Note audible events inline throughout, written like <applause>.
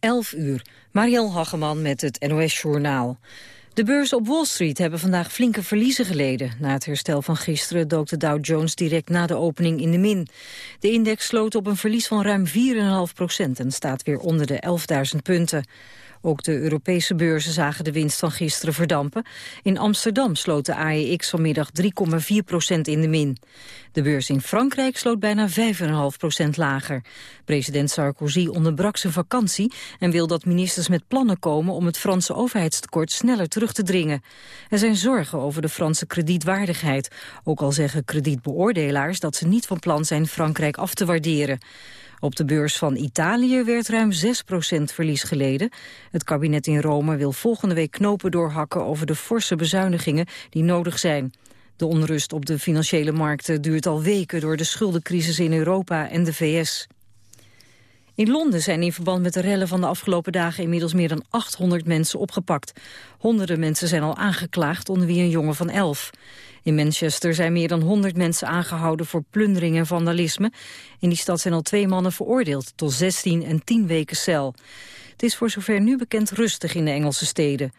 11 uur. Mariel Hageman met het NOS Journaal. De beurzen op Wall Street hebben vandaag flinke verliezen geleden. Na het herstel van gisteren dook de Dow Jones direct na de opening in de min. De index sloot op een verlies van ruim 4,5 procent en staat weer onder de 11.000 punten. Ook de Europese beurzen zagen de winst van gisteren verdampen. In Amsterdam sloot de AEX vanmiddag 3,4 procent in de min. De beurs in Frankrijk sloot bijna 5,5 procent lager. President Sarkozy onderbrak zijn vakantie en wil dat ministers met plannen komen om het Franse overheidstekort sneller terug te dringen. Er zijn zorgen over de Franse kredietwaardigheid. Ook al zeggen kredietbeoordelaars dat ze niet van plan zijn Frankrijk af te waarderen. Op de beurs van Italië werd ruim 6% verlies geleden. Het kabinet in Rome wil volgende week knopen doorhakken over de forse bezuinigingen die nodig zijn. De onrust op de financiële markten duurt al weken door de schuldencrisis in Europa en de VS. In Londen zijn in verband met de rellen van de afgelopen dagen inmiddels meer dan 800 mensen opgepakt. Honderden mensen zijn al aangeklaagd, onder wie een jongen van 11. In Manchester zijn meer dan 100 mensen aangehouden voor plundering en vandalisme. In die stad zijn al twee mannen veroordeeld tot 16 en 10 weken cel. Het is voor zover nu bekend rustig in de Engelse steden.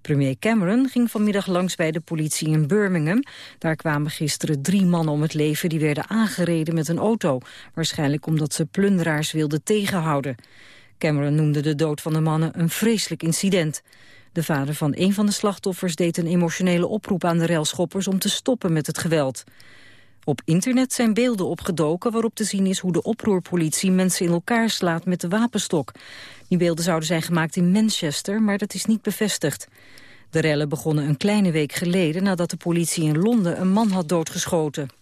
Premier Cameron ging vanmiddag langs bij de politie in Birmingham. Daar kwamen gisteren drie mannen om het leven die werden aangereden met een auto. Waarschijnlijk omdat ze plunderaars wilden tegenhouden. Cameron noemde de dood van de mannen een vreselijk incident. De vader van een van de slachtoffers deed een emotionele oproep aan de railschoppers om te stoppen met het geweld. Op internet zijn beelden opgedoken waarop te zien is hoe de oproerpolitie mensen in elkaar slaat met de wapenstok. Die beelden zouden zijn gemaakt in Manchester, maar dat is niet bevestigd. De rellen begonnen een kleine week geleden nadat de politie in Londen een man had doodgeschoten.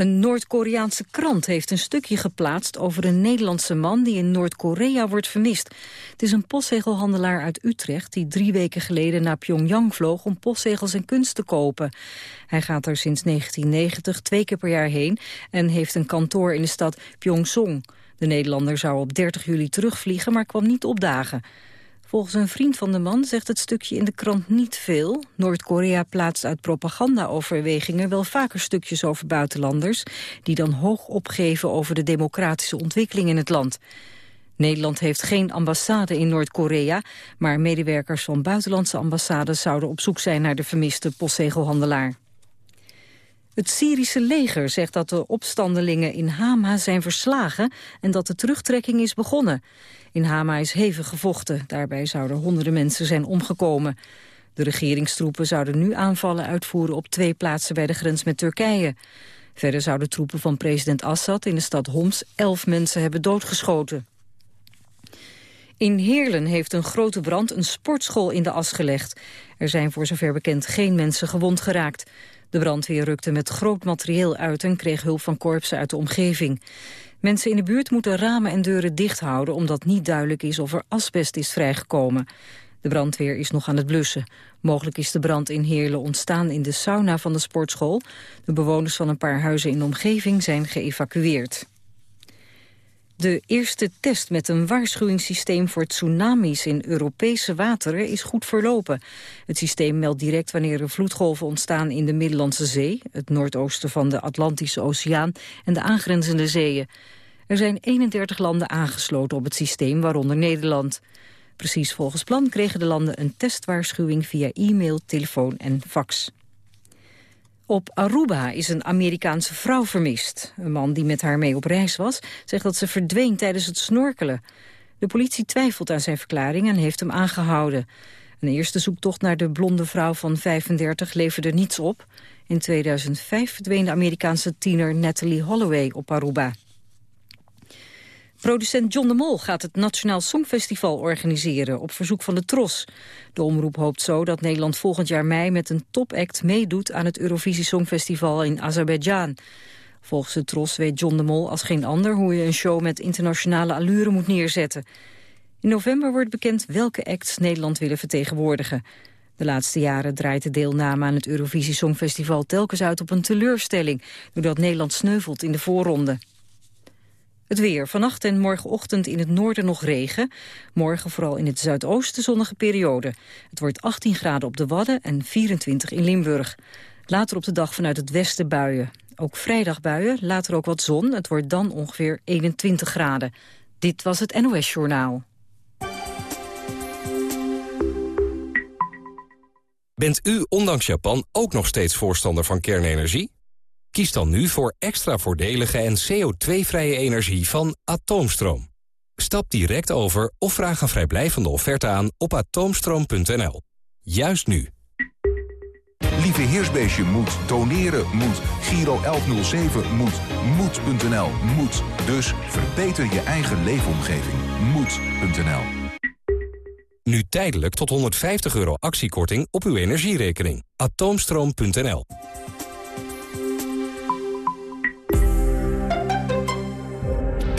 Een Noord-Koreaanse krant heeft een stukje geplaatst over een Nederlandse man die in Noord-Korea wordt vermist. Het is een postzegelhandelaar uit Utrecht die drie weken geleden naar Pyongyang vloog om postzegels en kunst te kopen. Hij gaat er sinds 1990 twee keer per jaar heen en heeft een kantoor in de stad Pyongsong. De Nederlander zou op 30 juli terugvliegen, maar kwam niet opdagen. Volgens een vriend van de man zegt het stukje in de krant niet veel. Noord-Korea plaatst uit propagandaoverwegingen wel vaker stukjes over buitenlanders... die dan hoog opgeven over de democratische ontwikkeling in het land. Nederland heeft geen ambassade in Noord-Korea... maar medewerkers van buitenlandse ambassades zouden op zoek zijn naar de vermiste postzegelhandelaar. Het Syrische leger zegt dat de opstandelingen in Hama zijn verslagen en dat de terugtrekking is begonnen. In Hama is hevig gevochten. Daarbij zouden honderden mensen zijn omgekomen. De regeringstroepen zouden nu aanvallen uitvoeren op twee plaatsen bij de grens met Turkije. Verder zouden troepen van president Assad in de stad Homs elf mensen hebben doodgeschoten. In Heerlen heeft een grote brand een sportschool in de as gelegd. Er zijn voor zover bekend geen mensen gewond geraakt. De brandweer rukte met groot materieel uit en kreeg hulp van korpsen uit de omgeving. Mensen in de buurt moeten ramen en deuren dicht houden... omdat niet duidelijk is of er asbest is vrijgekomen. De brandweer is nog aan het blussen. Mogelijk is de brand in Heerlen ontstaan in de sauna van de sportschool. De bewoners van een paar huizen in de omgeving zijn geëvacueerd. De eerste test met een waarschuwingssysteem voor tsunamis in Europese wateren is goed verlopen. Het systeem meldt direct wanneer er vloedgolven ontstaan in de Middellandse Zee, het noordoosten van de Atlantische Oceaan en de aangrenzende zeeën. Er zijn 31 landen aangesloten op het systeem, waaronder Nederland. Precies volgens plan kregen de landen een testwaarschuwing via e-mail, telefoon en fax. Op Aruba is een Amerikaanse vrouw vermist. Een man die met haar mee op reis was, zegt dat ze verdween tijdens het snorkelen. De politie twijfelt aan zijn verklaring en heeft hem aangehouden. Een eerste zoektocht naar de blonde vrouw van 35 leverde niets op. In 2005 verdween de Amerikaanse tiener Natalie Holloway op Aruba. Producent John de Mol gaat het Nationaal Songfestival organiseren op verzoek van de TROS. De omroep hoopt zo dat Nederland volgend jaar mei met een topact meedoet aan het Eurovisie Songfestival in Azerbeidzjan. Volgens de TROS weet John de Mol als geen ander hoe je een show met internationale allure moet neerzetten. In november wordt bekend welke acts Nederland willen vertegenwoordigen. De laatste jaren draait de deelname aan het Eurovisie Songfestival telkens uit op een teleurstelling, doordat Nederland sneuvelt in de voorronde. Het weer. Vannacht en morgenochtend in het noorden nog regen. Morgen vooral in het zuidoosten zonnige periode. Het wordt 18 graden op de Wadden en 24 in Limburg. Later op de dag vanuit het westen buien. Ook vrijdag buien, later ook wat zon. Het wordt dan ongeveer 21 graden. Dit was het NOS Journaal. Bent u ondanks Japan ook nog steeds voorstander van kernenergie? Kies dan nu voor extra voordelige en CO2-vrije energie van Atoomstroom. Stap direct over of vraag een vrijblijvende offerte aan op atoomstroom.nl. Juist nu. Lieve Heersbeestje moet, doneren moet, Giro 1107 moet, moed.nl moet. Dus verbeter je eigen leefomgeving. Moed.nl Nu tijdelijk tot 150 euro actiekorting op uw energierekening. Atoomstroom.nl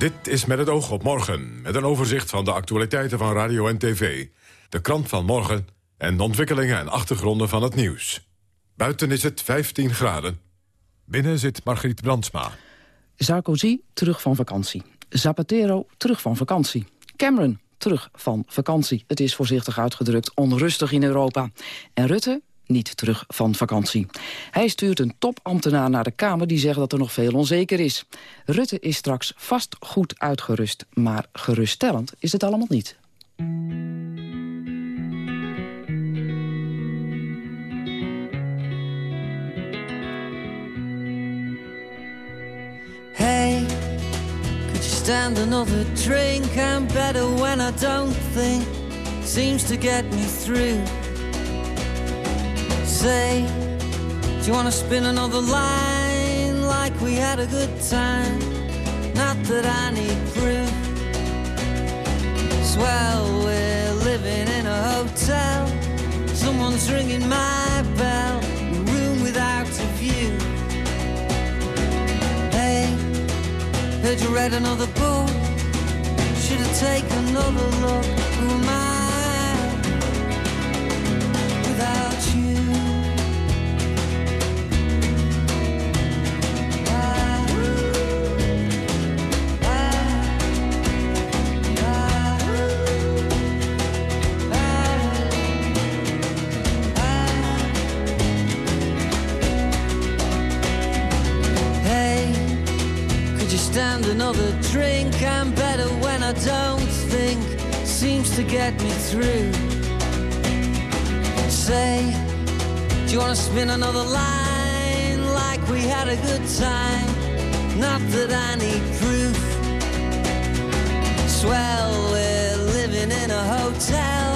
Dit is met het oog op morgen, met een overzicht van de actualiteiten van radio en tv. De krant van morgen en de ontwikkelingen en achtergronden van het nieuws. Buiten is het 15 graden. Binnen zit Margriet Brandsma. Sarkozy terug van vakantie. Zapatero terug van vakantie. Cameron terug van vakantie. Het is voorzichtig uitgedrukt onrustig in Europa. En Rutte niet terug van vakantie. Hij stuurt een topambtenaar naar de Kamer die zegt dat er nog veel onzeker is. Rutte is straks vast goed uitgerust, maar geruststellend is het allemaal niet. Hey, could you stand another drink? I'm better when I don't think. Seems to get me through. Say, Do you want to spin another line like we had a good time? Not that I need proof. Swell, we're living in a hotel. Someone's ringing my bell. A room without a view. Hey, heard you read another book. Should have taken another look. Who am I another drink. I'm better when I don't think. Seems to get me through. Say, do you wanna spin another line like we had a good time? Not that I need proof. Swell, we're living in a hotel.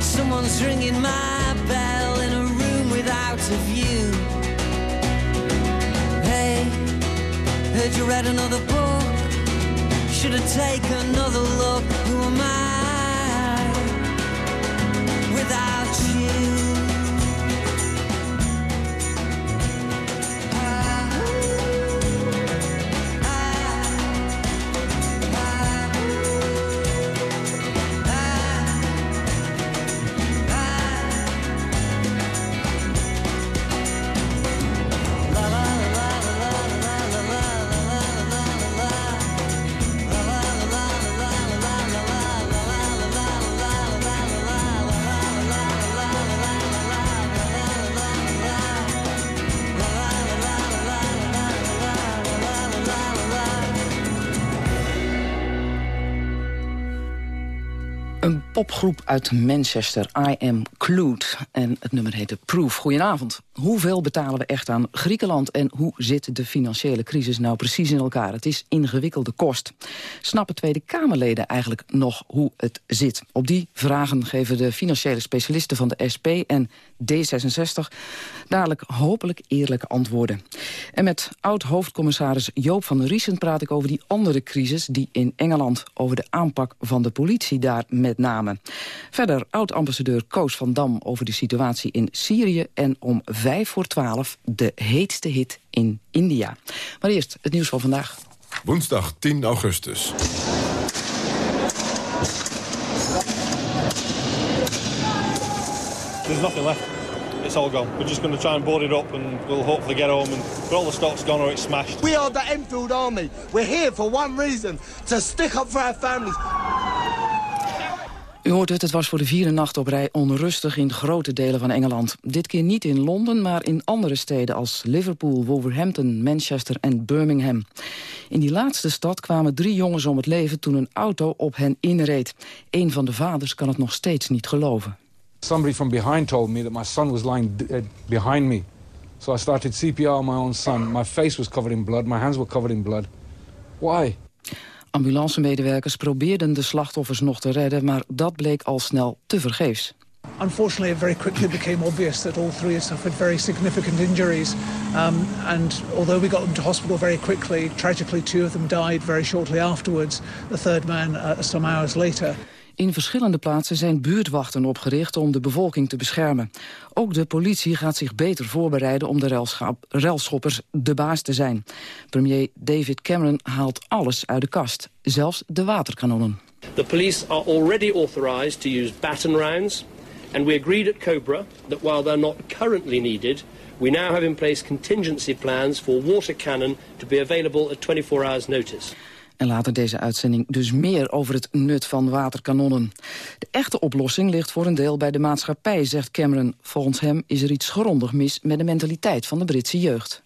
Someone's ringing my bell in a room without a view. Hey, heard you read another book. Should have taken another look. Who am I Een popgroep uit Manchester, I Am Clued. En het nummer heette Proof. Goedenavond. Hoeveel betalen we echt aan Griekenland... en hoe zit de financiële crisis nou precies in elkaar? Het is ingewikkelde kost. Snappen Tweede Kamerleden eigenlijk nog hoe het zit? Op die vragen geven de financiële specialisten van de SP en D66... dadelijk hopelijk eerlijke antwoorden. En met oud-hoofdcommissaris Joop van Riesen praat ik over die andere crisis... die in Engeland over de aanpak van de politie daar met met name. Verder oud-ambassadeur Koos van Dam over de situatie in Syrië... en om vijf voor twaalf de heetste hit in India. Maar eerst het nieuws van vandaag. Woensdag 10 augustus. There's nothing left. It's all gone. We're just going to try and board it up and we'll hopefully get home and all the stock's gone or it's smashed. We are the Enfield Army. We're here for one reason, to stick up for our families. U hoort het, het was voor de vierde nacht op rij onrustig in grote delen van Engeland. Dit keer niet in Londen, maar in andere steden als Liverpool, Wolverhampton, Manchester en Birmingham. In die laatste stad kwamen drie jongens om het leven toen een auto op hen inreed. Een van de vaders kan het nog steeds niet geloven. Somebody from behind told me that my son was lying uh, behind me. So I started CPR on my own son. My face was covered in blood, my hands were covered in blood. Why? Ambulancemedewerkers probeerden de slachtoffers nog te redden, maar dat bleek al snel te vergeefs. Unfortunately, it very quickly became obvious that all three had suffered very significant injuries. Um, and although we got them to hospital very quickly, tragically two of them died very shortly afterwards. The third man uh, some hours later. In verschillende plaatsen zijn buurtwachten opgericht om de bevolking te beschermen. Ook de politie gaat zich beter voorbereiden om de relschoppers de baas te zijn. Premier David Cameron haalt alles uit de kast, zelfs de waterkanonnen. The police are already authorized to use baton rounds and we agreed at Cobra that while they're not currently needed we now have in place contingency plans for water cannon to be available at 24 hours notice. En later deze uitzending dus meer over het nut van waterkanonnen. De echte oplossing ligt voor een deel bij de maatschappij, zegt Cameron. Volgens hem is er iets grondig mis met de mentaliteit van de Britse jeugd.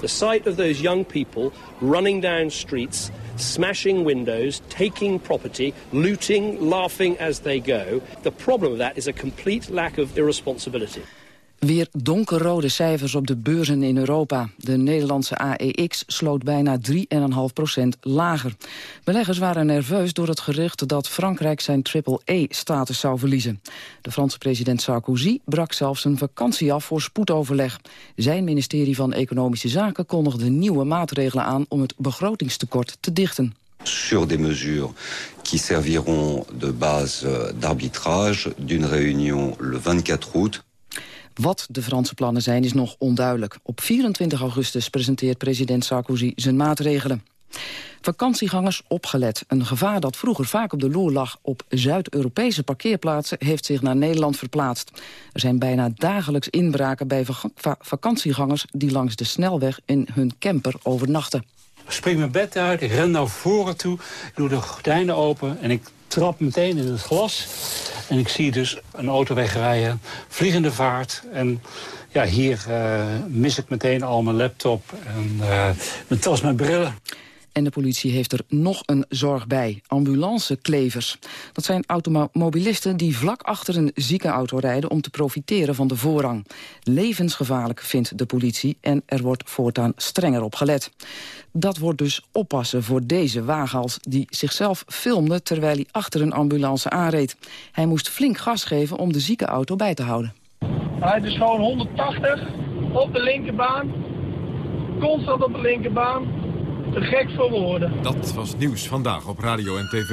The sight of those young people running down streets, smashing windows, taking property, looting, laughing as they go. The problem with that is a complete lack of irresponsibility. Weer donkerrode cijfers op de beurzen in Europa. De Nederlandse AEX sloot bijna 3,5% lager. Beleggers waren nerveus door het gerucht dat Frankrijk zijn triple-E-status zou verliezen. De Franse president Sarkozy brak zelfs een vakantie af voor spoedoverleg. Zijn ministerie van Economische Zaken kondigde nieuwe maatregelen aan om het begrotingstekort te dichten sur des mesures qui serviront de base d'arbitrage d'une réunion le 24 août. Wat de Franse plannen zijn is nog onduidelijk. Op 24 augustus presenteert president Sarkozy zijn maatregelen. Vakantiegangers opgelet. Een gevaar dat vroeger vaak op de loer lag op Zuid-Europese parkeerplaatsen heeft zich naar Nederland verplaatst. Er zijn bijna dagelijks inbraken bij vakantiegangers die langs de snelweg in hun camper overnachten. Ik spring mijn bed uit, ik ren naar voren toe, ik doe de gordijnen open en ik trap meteen in het glas. En ik zie dus een auto wegrijden, vliegende vaart. En ja, hier uh, mis ik meteen al mijn laptop en uh, mijn tas, mijn brillen. En de politie heeft er nog een zorg bij. Ambulanceklevers. Dat zijn automobilisten die vlak achter een ziekenauto rijden... om te profiteren van de voorrang. Levensgevaarlijk vindt de politie en er wordt voortaan strenger op gelet. Dat wordt dus oppassen voor deze wagenhals die zichzelf filmde... terwijl hij achter een ambulance aanreed. Hij moest flink gas geven om de ziekenauto bij te houden. Hij is gewoon 180 op de linkerbaan. Constant op de linkerbaan gek voor woorden. Dat was nieuws vandaag op radio en tv.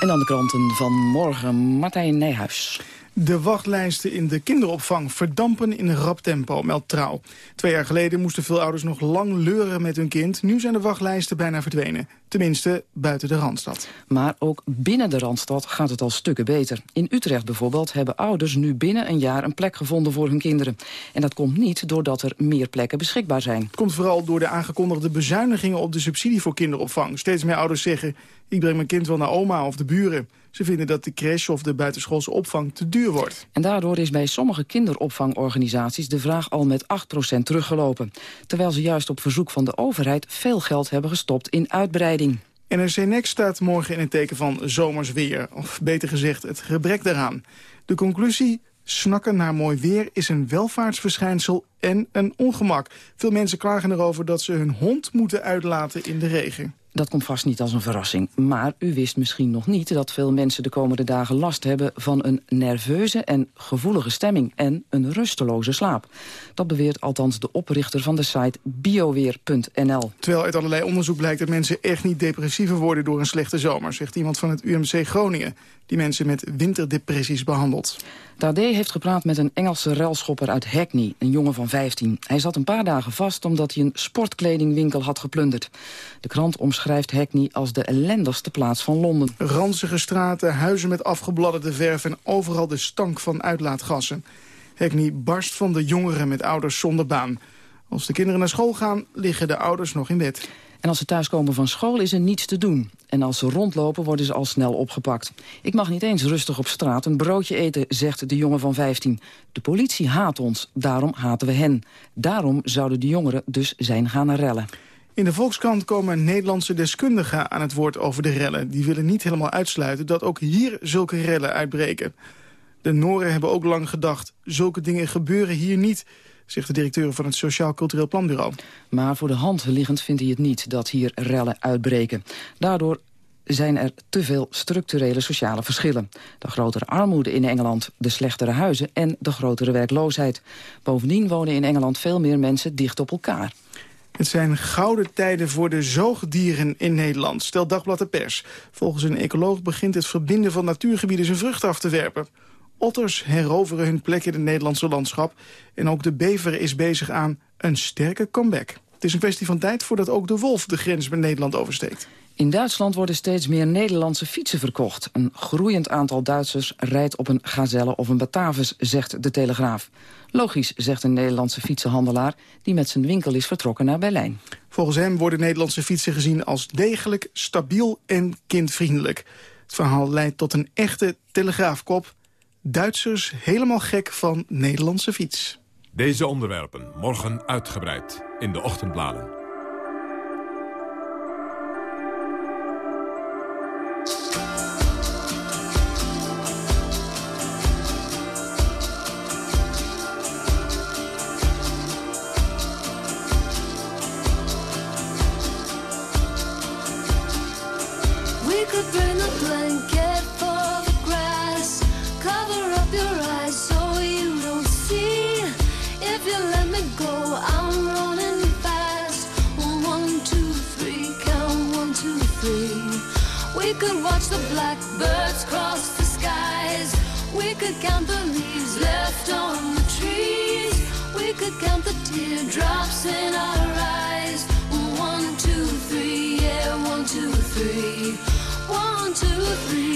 En dan de kranten van morgen. Martijn Nijhuis. De wachtlijsten in de kinderopvang verdampen in een rap tempo, meldt Trouw. Twee jaar geleden moesten veel ouders nog lang leuren met hun kind. Nu zijn de wachtlijsten bijna verdwenen. Tenminste, buiten de Randstad. Maar ook binnen de Randstad gaat het al stukken beter. In Utrecht bijvoorbeeld hebben ouders nu binnen een jaar een plek gevonden voor hun kinderen. En dat komt niet doordat er meer plekken beschikbaar zijn. Het komt vooral door de aangekondigde bezuinigingen op de subsidie voor kinderopvang. Steeds meer ouders zeggen, ik breng mijn kind wel naar oma of de buren. Ze vinden dat de crash of de buitenschoolse opvang te duur wordt. En daardoor is bij sommige kinderopvangorganisaties de vraag al met 8% teruggelopen. Terwijl ze juist op verzoek van de overheid veel geld hebben gestopt in uitbreiding. NRC Next staat morgen in het teken van zomers weer. Of beter gezegd, het gebrek daaraan. De conclusie, snakken naar mooi weer is een welvaartsverschijnsel en een ongemak. Veel mensen klagen erover dat ze hun hond moeten uitlaten in de regen. Dat komt vast niet als een verrassing. Maar u wist misschien nog niet dat veel mensen de komende dagen last hebben... van een nerveuze en gevoelige stemming en een rusteloze slaap. Dat beweert althans de oprichter van de site bioweer.nl. Terwijl uit allerlei onderzoek blijkt dat mensen echt niet depressiever worden... door een slechte zomer, zegt iemand van het UMC Groningen. Die mensen met winterdepressies behandelt. De AD heeft gepraat met een Engelse relschopper uit Hackney, een jongen van 15. Hij zat een paar dagen vast omdat hij een sportkledingwinkel had geplunderd. De krant omschrijft Hackney als de ellendigste plaats van Londen. Ranzige straten, huizen met afgebladderde verf en overal de stank van uitlaatgassen. Hackney barst van de jongeren met ouders zonder baan. Als de kinderen naar school gaan, liggen de ouders nog in bed. En als ze thuiskomen van school is er niets te doen. En als ze rondlopen worden ze al snel opgepakt. Ik mag niet eens rustig op straat een broodje eten, zegt de jongen van 15. De politie haat ons, daarom haten we hen. Daarom zouden de jongeren dus zijn gaan rellen. In de Volkskrant komen Nederlandse deskundigen aan het woord over de rellen. Die willen niet helemaal uitsluiten dat ook hier zulke rellen uitbreken. De Noren hebben ook lang gedacht, zulke dingen gebeuren hier niet zegt de directeur van het Sociaal Cultureel Planbureau. Maar voor de hand liggend vindt hij het niet dat hier rellen uitbreken. Daardoor zijn er te veel structurele sociale verschillen. De grotere armoede in Engeland, de slechtere huizen en de grotere werkloosheid. Bovendien wonen in Engeland veel meer mensen dicht op elkaar. Het zijn gouden tijden voor de zoogdieren in Nederland, stelt Dagblad de Pers. Volgens een ecoloog begint het verbinden van natuurgebieden zijn vrucht af te werpen. Otters heroveren hun plek in het Nederlandse landschap. En ook de bever is bezig aan een sterke comeback. Het is een kwestie van tijd voordat ook de wolf de grens met Nederland oversteekt. In Duitsland worden steeds meer Nederlandse fietsen verkocht. Een groeiend aantal Duitsers rijdt op een Gazelle of een Batavus, zegt de Telegraaf. Logisch, zegt een Nederlandse fietsenhandelaar... die met zijn winkel is vertrokken naar Berlijn. Volgens hem worden Nederlandse fietsen gezien als degelijk, stabiel en kindvriendelijk. Het verhaal leidt tot een echte telegraafkop. Duitsers helemaal gek van Nederlandse fiets. Deze onderwerpen morgen uitgebreid in de ochtendbladen. Blackbirds cross the skies. We could count the leaves left on the trees. We could count the teardrops in our eyes. One, two, three, yeah, one, two, three. One, two, three,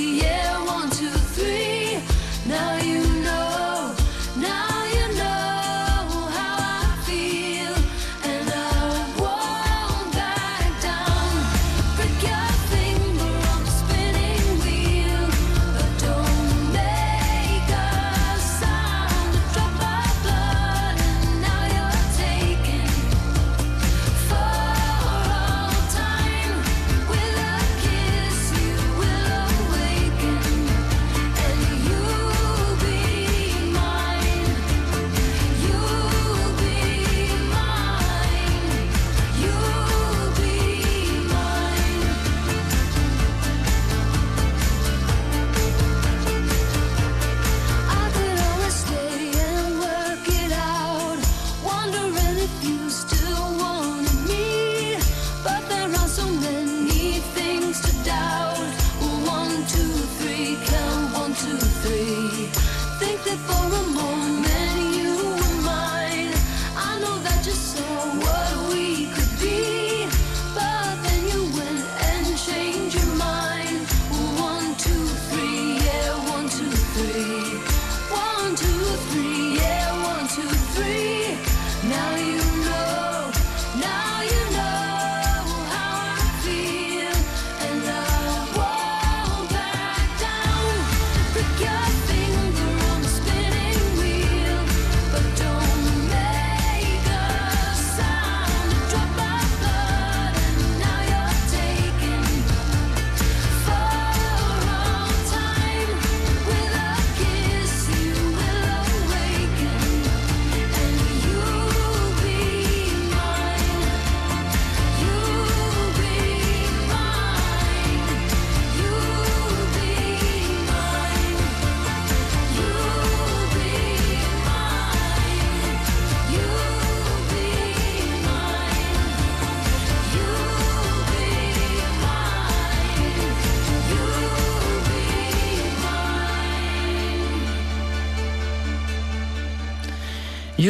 too.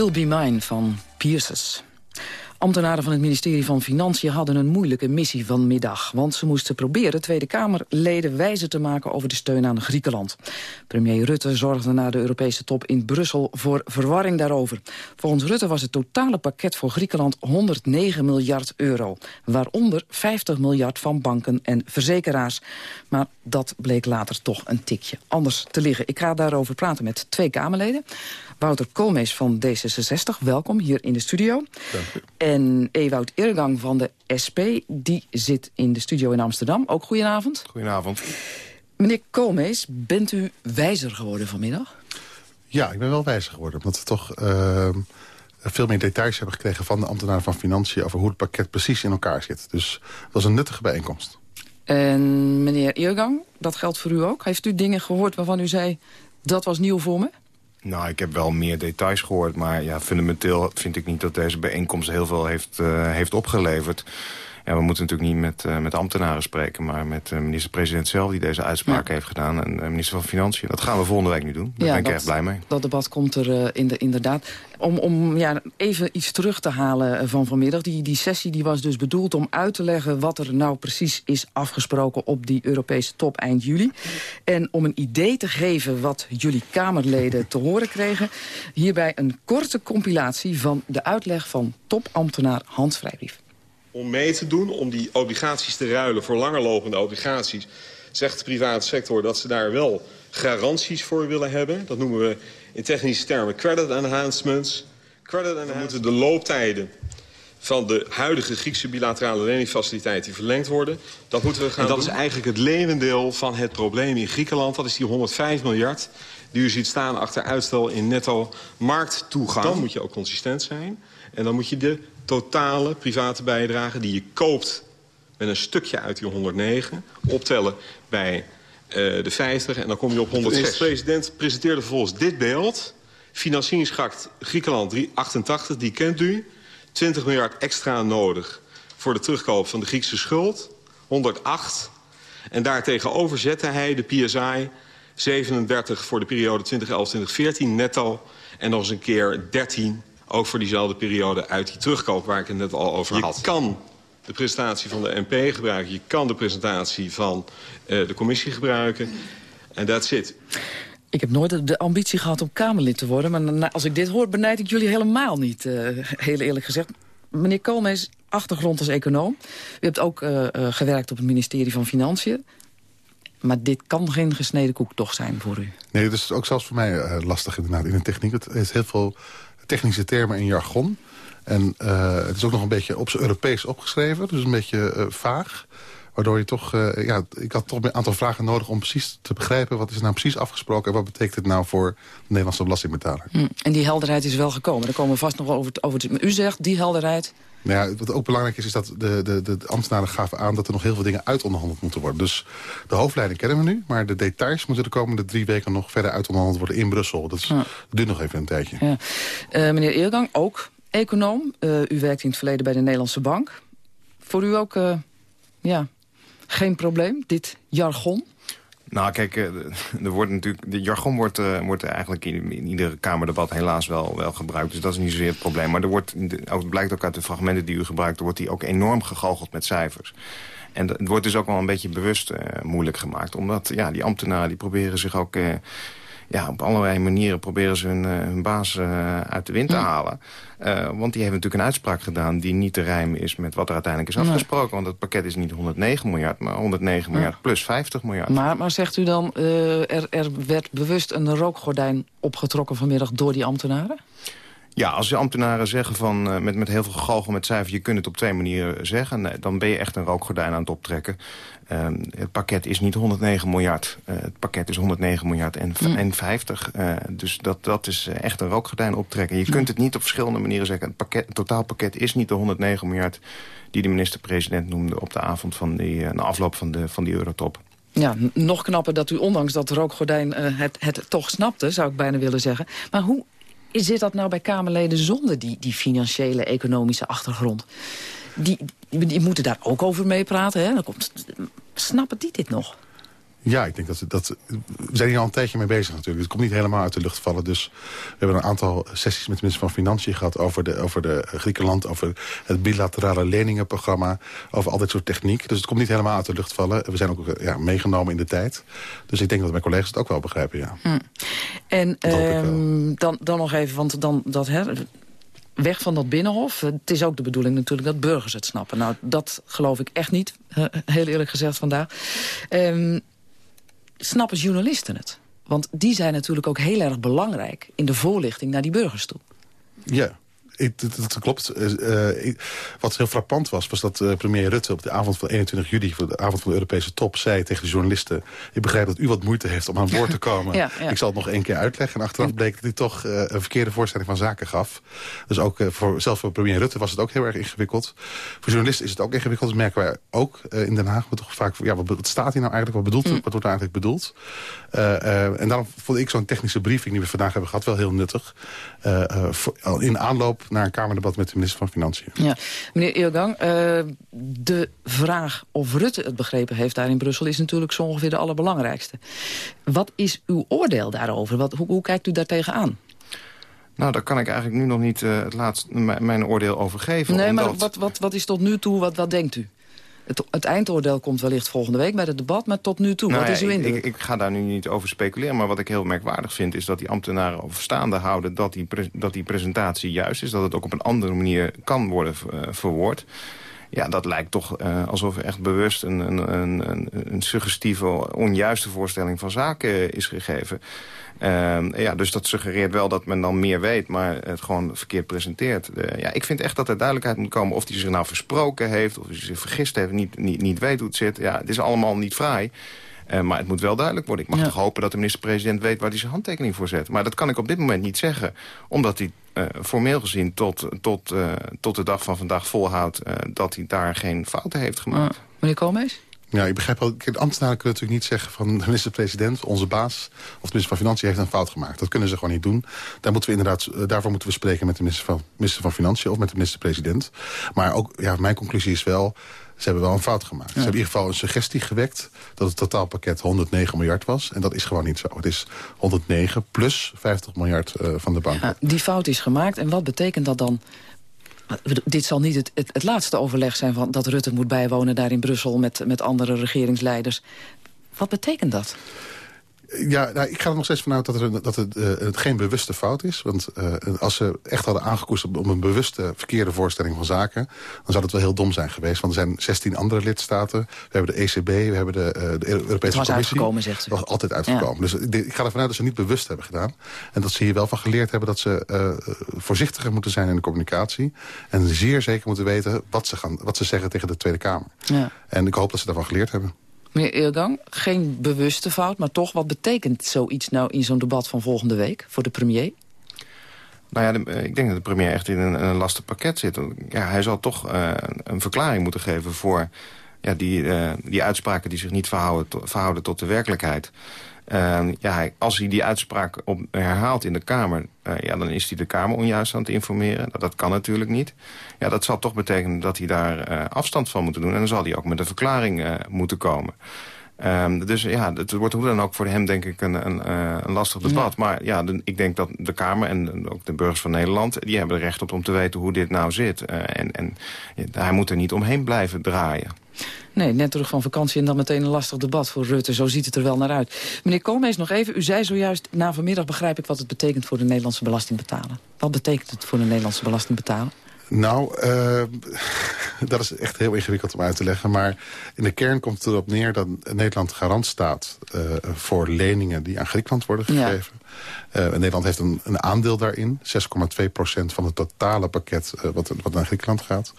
You'll Be Mine van Pierces. Ambtenaren van het ministerie van Financiën hadden een moeilijke missie vanmiddag. Want ze moesten proberen Tweede Kamerleden wijzer te maken over de steun aan Griekenland. Premier Rutte zorgde na de Europese top in Brussel voor verwarring daarover. Volgens Rutte was het totale pakket voor Griekenland 109 miljard euro. Waaronder 50 miljard van banken en verzekeraars. Maar dat bleek later toch een tikje anders te liggen. Ik ga daarover praten met twee Kamerleden. Wouter Koolmees van D66, welkom hier in de studio. En Ewout Eergang van de SP, die zit in de studio in Amsterdam. Ook goedenavond. Goedenavond. Meneer Koolmees, bent u wijzer geworden vanmiddag? Ja, ik ben wel wijzer geworden. Omdat we toch uh, veel meer details hebben gekregen van de ambtenaren van Financiën... over hoe het pakket precies in elkaar zit. Dus dat was een nuttige bijeenkomst. En meneer Eergang, dat geldt voor u ook. Heeft u dingen gehoord waarvan u zei, dat was nieuw voor me? Nou, ik heb wel meer details gehoord. Maar ja, fundamenteel vind ik niet dat deze bijeenkomst heel veel heeft, uh, heeft opgeleverd. Ja, we moeten natuurlijk niet met, uh, met ambtenaren spreken... maar met de uh, minister-president zelf die deze uitspraak ja. heeft gedaan... en de minister van Financiën. Dat gaan we volgende week nu doen. Daar ja, ben ik dat, erg blij mee. Dat debat komt er uh, in de, inderdaad. Om, om ja, even iets terug te halen van vanmiddag. Die, die sessie die was dus bedoeld om uit te leggen... wat er nou precies is afgesproken op die Europese top eind juli. En om een idee te geven wat jullie Kamerleden te horen kregen... hierbij een korte compilatie van de uitleg van topambtenaar Hans Vrijbrief om mee te doen, om die obligaties te ruilen voor langerlopende obligaties... zegt de private sector dat ze daar wel garanties voor willen hebben. Dat noemen we in technische termen credit enhancements. Credit enhancements. moeten de looptijden van de huidige Griekse bilaterale leningfaciliteit die verlengd worden. Dat moeten we gaan En dat doen. is eigenlijk het lenendeel van het probleem in Griekenland. Dat is die 105 miljard die u ziet staan achter uitstel in netto markttoegang. Dan moet je ook consistent zijn. En dan moet je de totale private bijdrage die je koopt met een stukje uit die 109... optellen bij uh, de 50 en dan kom je op 106. De president presenteerde vervolgens dit beeld. Financieringsgracht Griekenland 88, die kent u. 20 miljard extra nodig voor de terugkoop van de Griekse schuld. 108. En daartegenover zette hij de PSI 37 voor de periode 2011-2014 netto... en nog eens een keer 13 ook voor diezelfde periode uit die terugkoop waar ik het net al over had. Je kan de presentatie van de MP gebruiken. Je kan de presentatie van uh, de commissie gebruiken. En that's it. Ik heb nooit de ambitie gehad om Kamerlid te worden. Maar als ik dit hoor, benijd ik jullie helemaal niet, uh, heel eerlijk gezegd. Meneer Koolmees, achtergrond als econoom. U hebt ook uh, gewerkt op het ministerie van Financiën. Maar dit kan geen gesneden koek toch zijn voor u? Nee, dat is ook zelfs voor mij lastig inderdaad in de techniek. Het is heel veel technische termen en jargon. En uh, het is ook nog een beetje op zijn Europees opgeschreven. Dus een beetje uh, vaag. Waardoor je toch... Uh, ja, ik had toch een aantal vragen nodig om precies te begrijpen... wat is nou precies afgesproken en wat betekent het nou voor de Nederlandse belastingbetaler. Hm. En die helderheid is wel gekomen. Daar komen we vast nog over, over te... U zegt, die helderheid... Nou ja, wat ook belangrijk is, is dat de, de, de ambtenaren gaven aan... dat er nog heel veel dingen uitonderhandeld moeten worden. Dus de hoofdleiding kennen we nu, maar de details... moeten de komende drie weken nog verder uitonderhandeld worden in Brussel. Dat, is, ja. duurt nog even een tijdje. Ja. Uh, meneer Eergang, ook econoom. Uh, u werkt in het verleden bij de Nederlandse Bank. Voor u ook uh, ja, geen probleem, dit jargon? Nou, kijk, <laughs> er wordt natuurlijk, de jargon wordt, uh, wordt eigenlijk in, in iedere Kamerdebat helaas wel, wel gebruikt. Dus dat is niet zozeer het probleem. Maar er wordt, het blijkt ook uit de fragmenten die u gebruikt... wordt die ook enorm gegoocheld met cijfers. En het wordt dus ook wel een beetje bewust uh, moeilijk gemaakt. Omdat ja, die ambtenaren die proberen zich ook... ja, op allerlei manieren proberen ze hun, uh, hun baas uh, uit de wind te halen. Uh, want die heeft natuurlijk een uitspraak gedaan die niet te rijmen is met wat er uiteindelijk is afgesproken. Want het pakket is niet 109 miljard, maar 109 miljard plus 50 miljard. Maar, maar zegt u dan, er, er werd bewust een rookgordijn opgetrokken vanmiddag door die ambtenaren? Ja, als de ambtenaren zeggen van, uh, met, met heel veel gegogel met cijfers... je kunt het op twee manieren zeggen, nee, dan ben je echt een rookgordijn aan het optrekken. Uh, het pakket is niet 109 miljard. Uh, het pakket is 109 miljard en, mm. en 50. dus dat, dat is echt een rookgordijn optrekken. Je mm. kunt het niet op verschillende manieren zeggen. Het, pakket, het totaalpakket is niet de 109 miljard... die de minister-president noemde op de avond van die, na afloop van, de, van die eurotop. Ja, nog knapper dat u ondanks dat rookgordijn het, het toch snapte, zou ik bijna willen zeggen. Maar hoe zit dat nou bij Kamerleden zonder die, die financiële, economische achtergrond? Die, moeten daar ook over meepraten. Dan komt, snappen die dit nog? Ja, ik denk dat, dat... We zijn hier al een tijdje mee bezig natuurlijk. Het komt niet helemaal uit de lucht vallen. Dus we hebben een aantal sessies met de minister van Financiën gehad... over, de, over de Griekenland, over het bilaterale leningenprogramma... over al dit soort techniek. Dus het komt niet helemaal uit de lucht vallen. We zijn ook eh, ja, meegenomen in de tijd. Dus ik denk dat mijn collega's het ook wel begrijpen, ja. Hm. En ehm, dan, dan nog even, want dan dat... Hè, weg van dat binnenhof. Het is ook de bedoeling natuurlijk dat burgers het snappen. Nou, dat geloof ik echt niet, heel eerlijk gezegd vandaag. Ehm, snappen journalisten het? Want die zijn natuurlijk ook heel erg belangrijk... in de voorlichting naar die burgers toe. Ja, dat, dat klopt. Uh, ik, wat heel frappant was, was dat uh, premier Rutte op de avond van 21 juli... voor de avond van de Europese top, zei tegen de journalisten... ik begrijp dat u wat moeite heeft om aan boord te <laughs> komen. ja, ja. Ik zal het nog één keer uitleggen. En achteraf bleek dat hij toch uh, een verkeerde voorstelling van zaken gaf. Dus ook voor, zelfs voor premier Rutte was het ook heel erg ingewikkeld. Voor journalisten is het ook ingewikkeld. Dat merken wij ook in Den Haag. We toch vaak, ja, wat, wat, staat hier nou eigenlijk? Wat, bedoelt, mm. wat wordt er eigenlijk bedoeld? En daarom vond ik zo'n technische briefing die we vandaag hebben gehad... wel heel nuttig. Voor, in aanloop naar een Kamerdebat met de minister van Financiën. Ja. Meneer Eergang, uh, de vraag of Rutte het begrepen heeft daar in Brussel... is natuurlijk zo ongeveer de allerbelangrijkste. Wat is uw oordeel daarover? Wat, hoe, hoe kijkt u daar tegenaan? Nou, daar kan ik eigenlijk nu nog niet uh, het laatste, mijn oordeel over geven. Nee, omdat... maar wat, wat, wat is tot nu toe, wat, wat denkt u? Het, het, eindoordeel komt wellicht volgende week bij het debat, maar tot nu toe, nou wat is uw indruk? Ik, ik, ga daar nu niet over speculeren, maar wat ik heel merkwaardig vind... is dat die ambtenaren overstaande houden dat die, dat die presentatie juist is. Dat het ook op een andere manier kan worden uh, verwoord. Ja, dat lijkt toch uh, alsof er echt bewust een, een, een, een suggestieve, onjuiste voorstelling van zaken is gegeven. Uh, ja, dus dat suggereert wel dat men dan meer weet, maar het gewoon verkeerd presenteert. Uh, ja, ik vind echt dat er duidelijkheid moet komen of hij zich nou versproken heeft... of hij zich vergist heeft, niet, niet, niet weet hoe het zit. Ja, het is allemaal niet fraai. Uh, maar het moet wel duidelijk worden. Ik mag ja. toch hopen dat de minister-president weet waar hij zijn handtekening voor zet. Maar dat kan ik op dit moment niet zeggen. Omdat hij uh, formeel gezien tot, tot, uh, tot de dag van vandaag volhoudt... dat hij daar geen fouten heeft gemaakt. meneer Koolmees? Ja, ik begrijp wel. De ambtenaren kunnen natuurlijk niet zeggen van de minister-president, onze baas, of de minister van Financiën heeft een fout gemaakt. Dat kunnen ze gewoon niet doen. Daar moeten we inderdaad, daarvoor moeten we spreken met de minister van, minister van Financiën of met de minister-president. Maar ook, ja, mijn conclusie is wel, ze hebben wel een fout gemaakt. Ja. Ze hebben in ieder geval een suggestie gewekt dat het totaalpakket 109 miljard was. En dat is gewoon niet zo. Het is 109 plus 50 miljard uh, van de bank. Ja, die fout is gemaakt. En wat betekent dat dan dit zal niet het, het, het, laatste overleg zijn van dat Rutte moet bijwonen daar in Brussel met, met andere regeringsleiders. Wat betekent dat? Ja, nou, ik ga er nog steeds vanuit dat, er, dat het, uh, het geen bewuste fout is. Want uh, als ze echt hadden aangekoesterd om een bewuste verkeerde voorstelling van zaken... dan zou het wel heel dom zijn geweest. Want er zijn 16 andere lidstaten. We hebben de ECB, we hebben de, uh, de Europese Commissie. Het was uitgekomen, zegt ze. was altijd uitgekomen. Ja. Dus ik ga ervan uit dat ze niet bewust hebben gedaan. En dat ze hier wel van geleerd hebben dat ze voorzichtiger moeten zijn in de communicatie. En zeer zeker moeten weten wat ze, gaan, wat ze zeggen tegen de Tweede Kamer. Ja. En ik hoop dat ze daarvan geleerd hebben. Meneer Eergang, geen bewuste fout, maar toch... wat betekent zoiets nou in zo'n debat van volgende week voor de premier? Nou ja, de, ik denk dat de premier echt in een, een lastig pakket zit. Ja, hij zal toch uh, een verklaring moeten geven voor ja, die, uh, die uitspraken... die zich niet verhouden, verhouden tot de werkelijkheid. Uh, ja, als hij die uitspraak op, herhaalt in de Kamer... Uh, ja, dan is hij de Kamer onjuist aan het informeren. Nou, dat kan natuurlijk niet. Ja, dat zal toch betekenen dat hij daar uh, afstand van moet doen. En dan zal hij ook met een verklaring moeten komen. Um, dus ja, het wordt hoe dan ook voor hem denk ik een, een, een lastig debat. Ja. Maar ja, de, ik denk dat de Kamer en ook de burgers van Nederland... die hebben er recht op om te weten hoe dit nou zit. en, en hij moet er niet omheen blijven draaien. Nee, net terug van vakantie en dan meteen een lastig debat voor Rutte. Zo ziet het er wel naar uit. Meneer Koolmees, nog even. U zei zojuist, na vanmiddag begrijp ik wat het betekent voor de Nederlandse belastingbetaler. Wat betekent het voor de Nederlandse belastingbetaler? Nou, uh, <laughs> dat is echt heel ingewikkeld om uit te leggen. Maar in de kern komt het erop neer dat Nederland garant staat... Uh, voor leningen die aan Griekenland worden gegeven. Uh, Nederland heeft een, een aandeel daarin. 6,2 procent van het totale pakket wat, wat naar Griekenland gaat.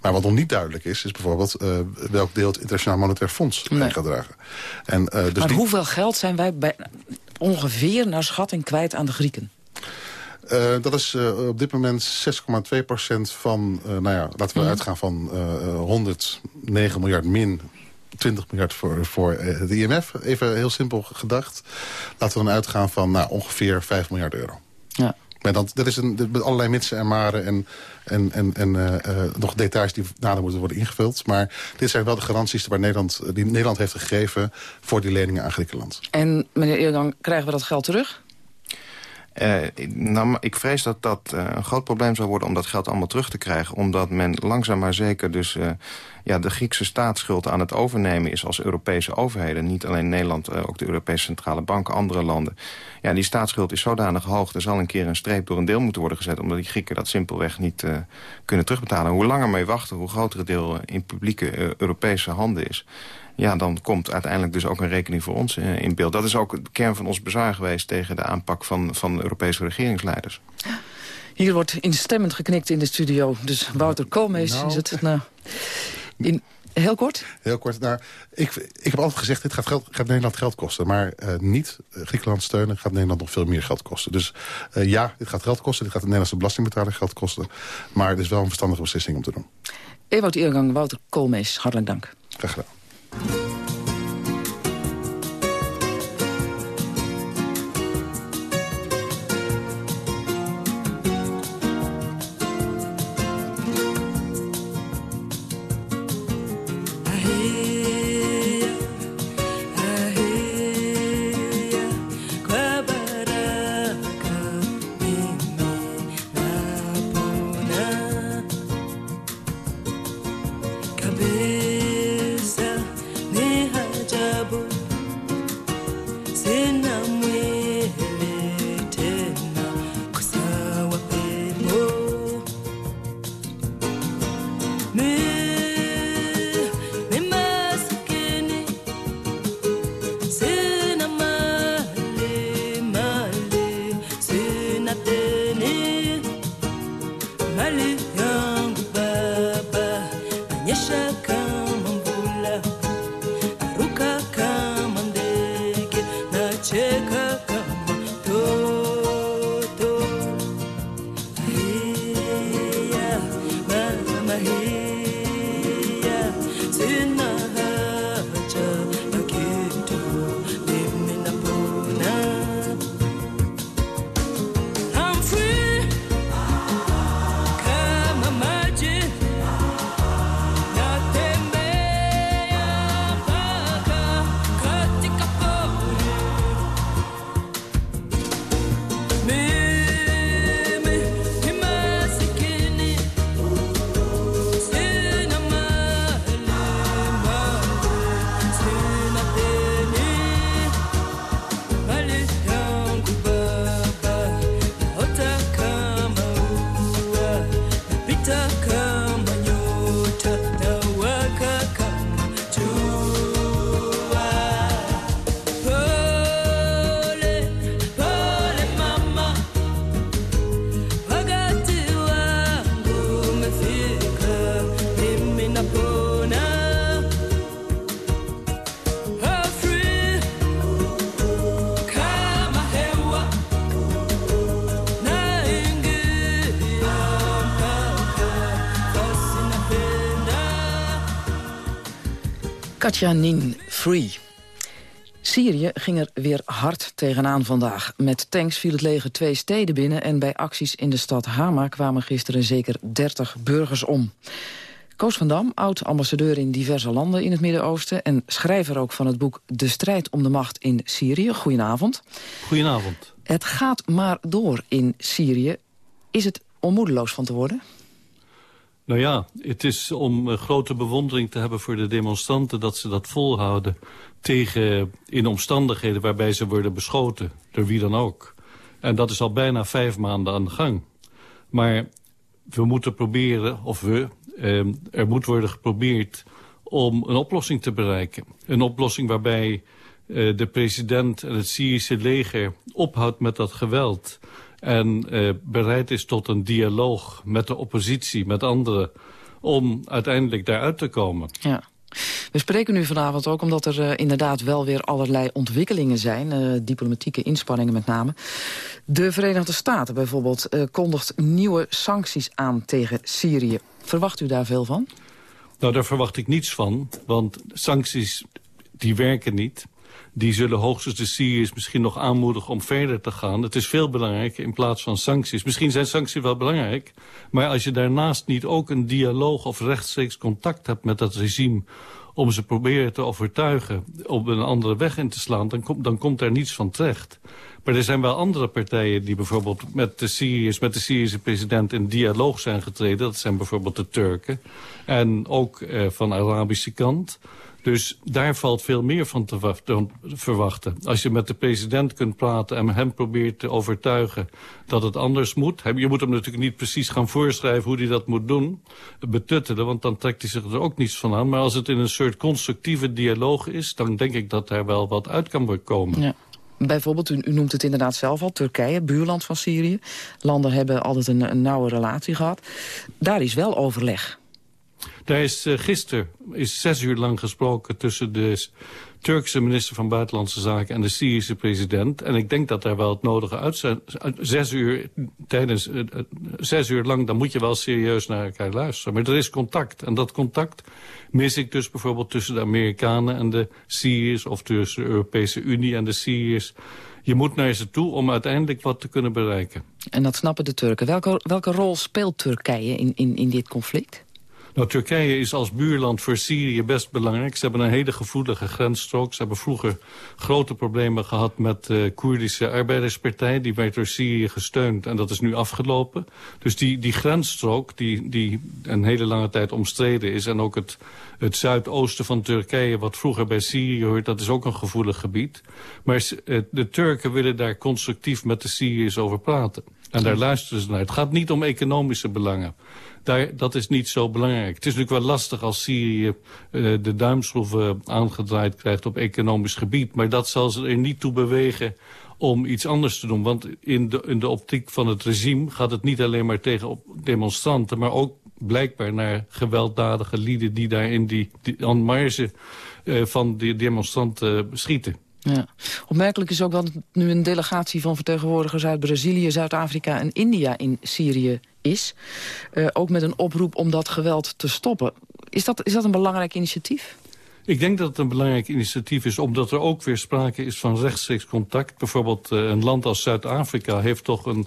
Maar wat nog niet duidelijk is, is bijvoorbeeld... welk deel het Internationaal Monetair Fonds nee. gaat dragen. En, dus maar die... hoeveel geld zijn wij bij ongeveer naar schatting kwijt aan de Grieken? Uh, dat is uh, op dit moment 6,2 procent van, uh, nou ja, laten we mm. uitgaan van 109 miljard min 20 miljard voor, voor het IMF. Even heel simpel gedacht. Laten we dan uitgaan van nou, ongeveer 5 miljard euro. Ja. Maar dan, dat is een, met allerlei mitsen en maren en, en, en, en eh, eh, nog details die nader moeten worden ingevuld. Maar dit zijn wel de garanties waar Nederland, die Nederland heeft gegeven voor die leningen aan Griekenland. En meneer Eergang, krijgen we dat geld terug? Uh, nou, ik vrees dat dat uh, een groot probleem zal worden om dat geld allemaal terug te krijgen. Omdat men langzaam maar zeker dus uh, ja, de Griekse staatsschuld aan het overnemen is als Europese overheden. Niet alleen Nederland, ook de Europese Centrale Bank, andere landen. Ja, die staatsschuld is zodanig hoog. Er zal een keer een streep door een deel moeten worden gezet. Omdat die Grieken dat simpelweg niet kunnen terugbetalen. Hoe langer mee wachten, hoe groter het deel in publieke Europese handen is ja, dan komt uiteindelijk dus ook een rekening voor ons uh, in beeld. Dat is ook de kern van ons bezwaar geweest tegen de aanpak van, van Europese regeringsleiders. Hier wordt instemmend geknikt in de studio. Dus Wouter Koolmees nou. is het. Nou, in, heel kort? Heel kort. Nou, ik, ik heb altijd gezegd, dit gaat, geld, gaat Nederland geld kosten. Maar uh, niet Griekenland steunen gaat Nederland nog veel meer geld kosten. Dus uh, ja, dit gaat geld kosten. Dit gaat de Nederlandse belastingbetaler geld kosten. Maar het is wel een verstandige beslissing om te doen. Ewout Eergang, Wouter Koolmees, hartelijk dank. Graag gedaan. Bye. Katja Nin, Free. Syrië ging er weer hard tegenaan vandaag. Met tanks viel het leger twee steden binnen... en bij acties in de stad Hama kwamen gisteren zeker 30 burgers om. Koos van Dam, oud-ambassadeur in diverse landen in het Midden-Oosten... en schrijver ook van het boek De strijd om de macht in Syrië. Goedenavond. Goedenavond. Het gaat maar door in Syrië. Is het onmoedeloos van te worden? Nou ja, het is om uh, grote bewondering te hebben voor de demonstranten... dat ze dat volhouden tegen, in omstandigheden waarbij ze worden beschoten. Door wie dan ook. En dat is al bijna vijf maanden aan de gang. Maar we moeten proberen, of we, uh, er moet worden geprobeerd om een oplossing te bereiken. Een oplossing waarbij de president en het Syrische leger ophoudt met dat geweld en uh, bereid is tot een dialoog met de oppositie, met anderen... om uiteindelijk daaruit te komen. Ja. We spreken nu vanavond ook omdat er uh, inderdaad wel weer allerlei ontwikkelingen zijn. Uh, diplomatieke inspanningen met name. De Verenigde Staten bijvoorbeeld uh, kondigt nieuwe sancties aan tegen Syrië. Verwacht u daar veel van? Nou, daar verwacht ik niets van. Want sancties, die werken niet. Die zullen hoogstens de Syriërs misschien nog aanmoedigen om verder te gaan. Het is veel belangrijker in plaats van sancties. Misschien zijn sancties wel belangrijk, maar als je daarnaast niet ook een dialoog of rechtstreeks contact hebt met dat regime om ze proberen te overtuigen om een andere weg in te slaan, dan, komt dan komt daar niets van terecht. Maar er zijn wel andere partijen die bijvoorbeeld met de Syriërs, met de Syrische president in dialoog zijn getreden. Dat zijn bijvoorbeeld de Turken. En ook eh, van Arabische kant. Dus daar valt veel meer van te verwachten. Als je met de president kunt praten en hem probeert te overtuigen dat het anders moet. Je moet hem natuurlijk niet precies gaan voorschrijven hoe hij dat moet doen. Betuttelen, want dan trekt hij zich er ook niets van aan. Maar als het in een soort constructieve dialoog is, dan denk ik dat daar wel wat uit kan komen. Ja. Bijvoorbeeld, u, u, noemt het inderdaad zelf al, Turkije, buurland van Syrië. Landen hebben altijd een, een nauwe relatie gehad. Daar is wel overleg. Daar is uh, gisteren is zes uur lang gesproken tussen de Turkse minister van Buitenlandse Zaken en de Syrische president. En ik denk dat daar wel het nodige uit. Zes uur, tijdens, uh, zes uur lang, dan moet je wel serieus naar elkaar luisteren. Maar er is contact. En dat contact mis ik dus bijvoorbeeld tussen de Amerikanen en de Syriërs... of tussen de Europese Unie en de Syriërs. Je moet naar ze toe om uiteindelijk wat te kunnen bereiken. En dat snappen de Turken. Welke, welke rol speelt Turkije in, in, in dit conflict? Nou, Turkije is als buurland voor Syrië best belangrijk. Ze hebben een hele gevoelige grensstrook. Ze hebben vroeger grote problemen gehad met de Koerdische Arbeiderspartij. Die werd door Syrië gesteund en dat is nu afgelopen. Dus die, die grensstrook, die, die een hele lange tijd omstreden is... en ook het, het zuidoosten van Turkije, wat vroeger bij Syrië hoort... dat is ook een gevoelig gebied. Maar eh, de Turken willen daar constructief met de Syriërs over praten. En daar luisteren ze naar. Het gaat niet om economische belangen daar, dat is niet zo belangrijk. Het is natuurlijk wel lastig als Syrië uh, de duimschroeven aangedraaid krijgt op economisch gebied. Maar dat zal ze er niet toe bewegen om iets anders te doen. Want in de, in de optiek van het regime gaat het niet alleen maar tegen demonstranten... maar ook blijkbaar naar gewelddadige lieden die daar in die, die aan marge uh, van die demonstranten schieten. Ja. Opmerkelijk is ook dat nu een delegatie van vertegenwoordigers uit Brazilië, Zuid-Afrika en India in Syrië is. Uh, ook met een oproep om dat geweld te stoppen. Is dat, is dat een belangrijk initiatief? Ik denk dat het een belangrijk initiatief is... omdat er ook weer sprake is van rechtstreeks contact. Bijvoorbeeld uh, een land als Zuid-Afrika heeft toch een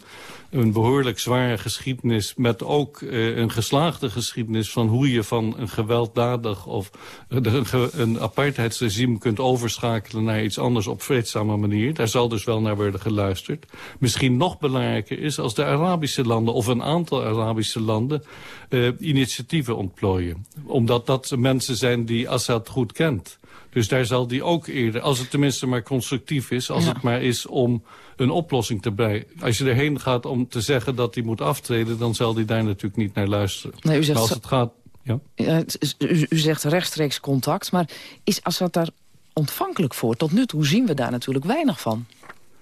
een behoorlijk zware geschiedenis... met ook uh, een geslaagde geschiedenis van hoe je van een gewelddadig... of een, een apartheidsregime kunt overschakelen naar iets anders op vreedzame manier. Daar zal dus wel naar worden geluisterd. Misschien nog belangrijker is als de Arabische landen... of een aantal Arabische landen uh, initiatieven ontplooien. Omdat dat mensen zijn die Assad goed kent. Dus daar zal die ook eerder, als het tenminste maar constructief is... als het maar is om een oplossing te bij. Als je erheen gaat om te zeggen dat hij moet aftreden... dan zal hij daar natuurlijk niet naar luisteren. Nee, u zegt, maar als het gaat... Ja? ja u, u, zegt rechtstreeks contact, maar is Assad daar ontvankelijk voor? Tot nu toe zien we daar natuurlijk weinig van.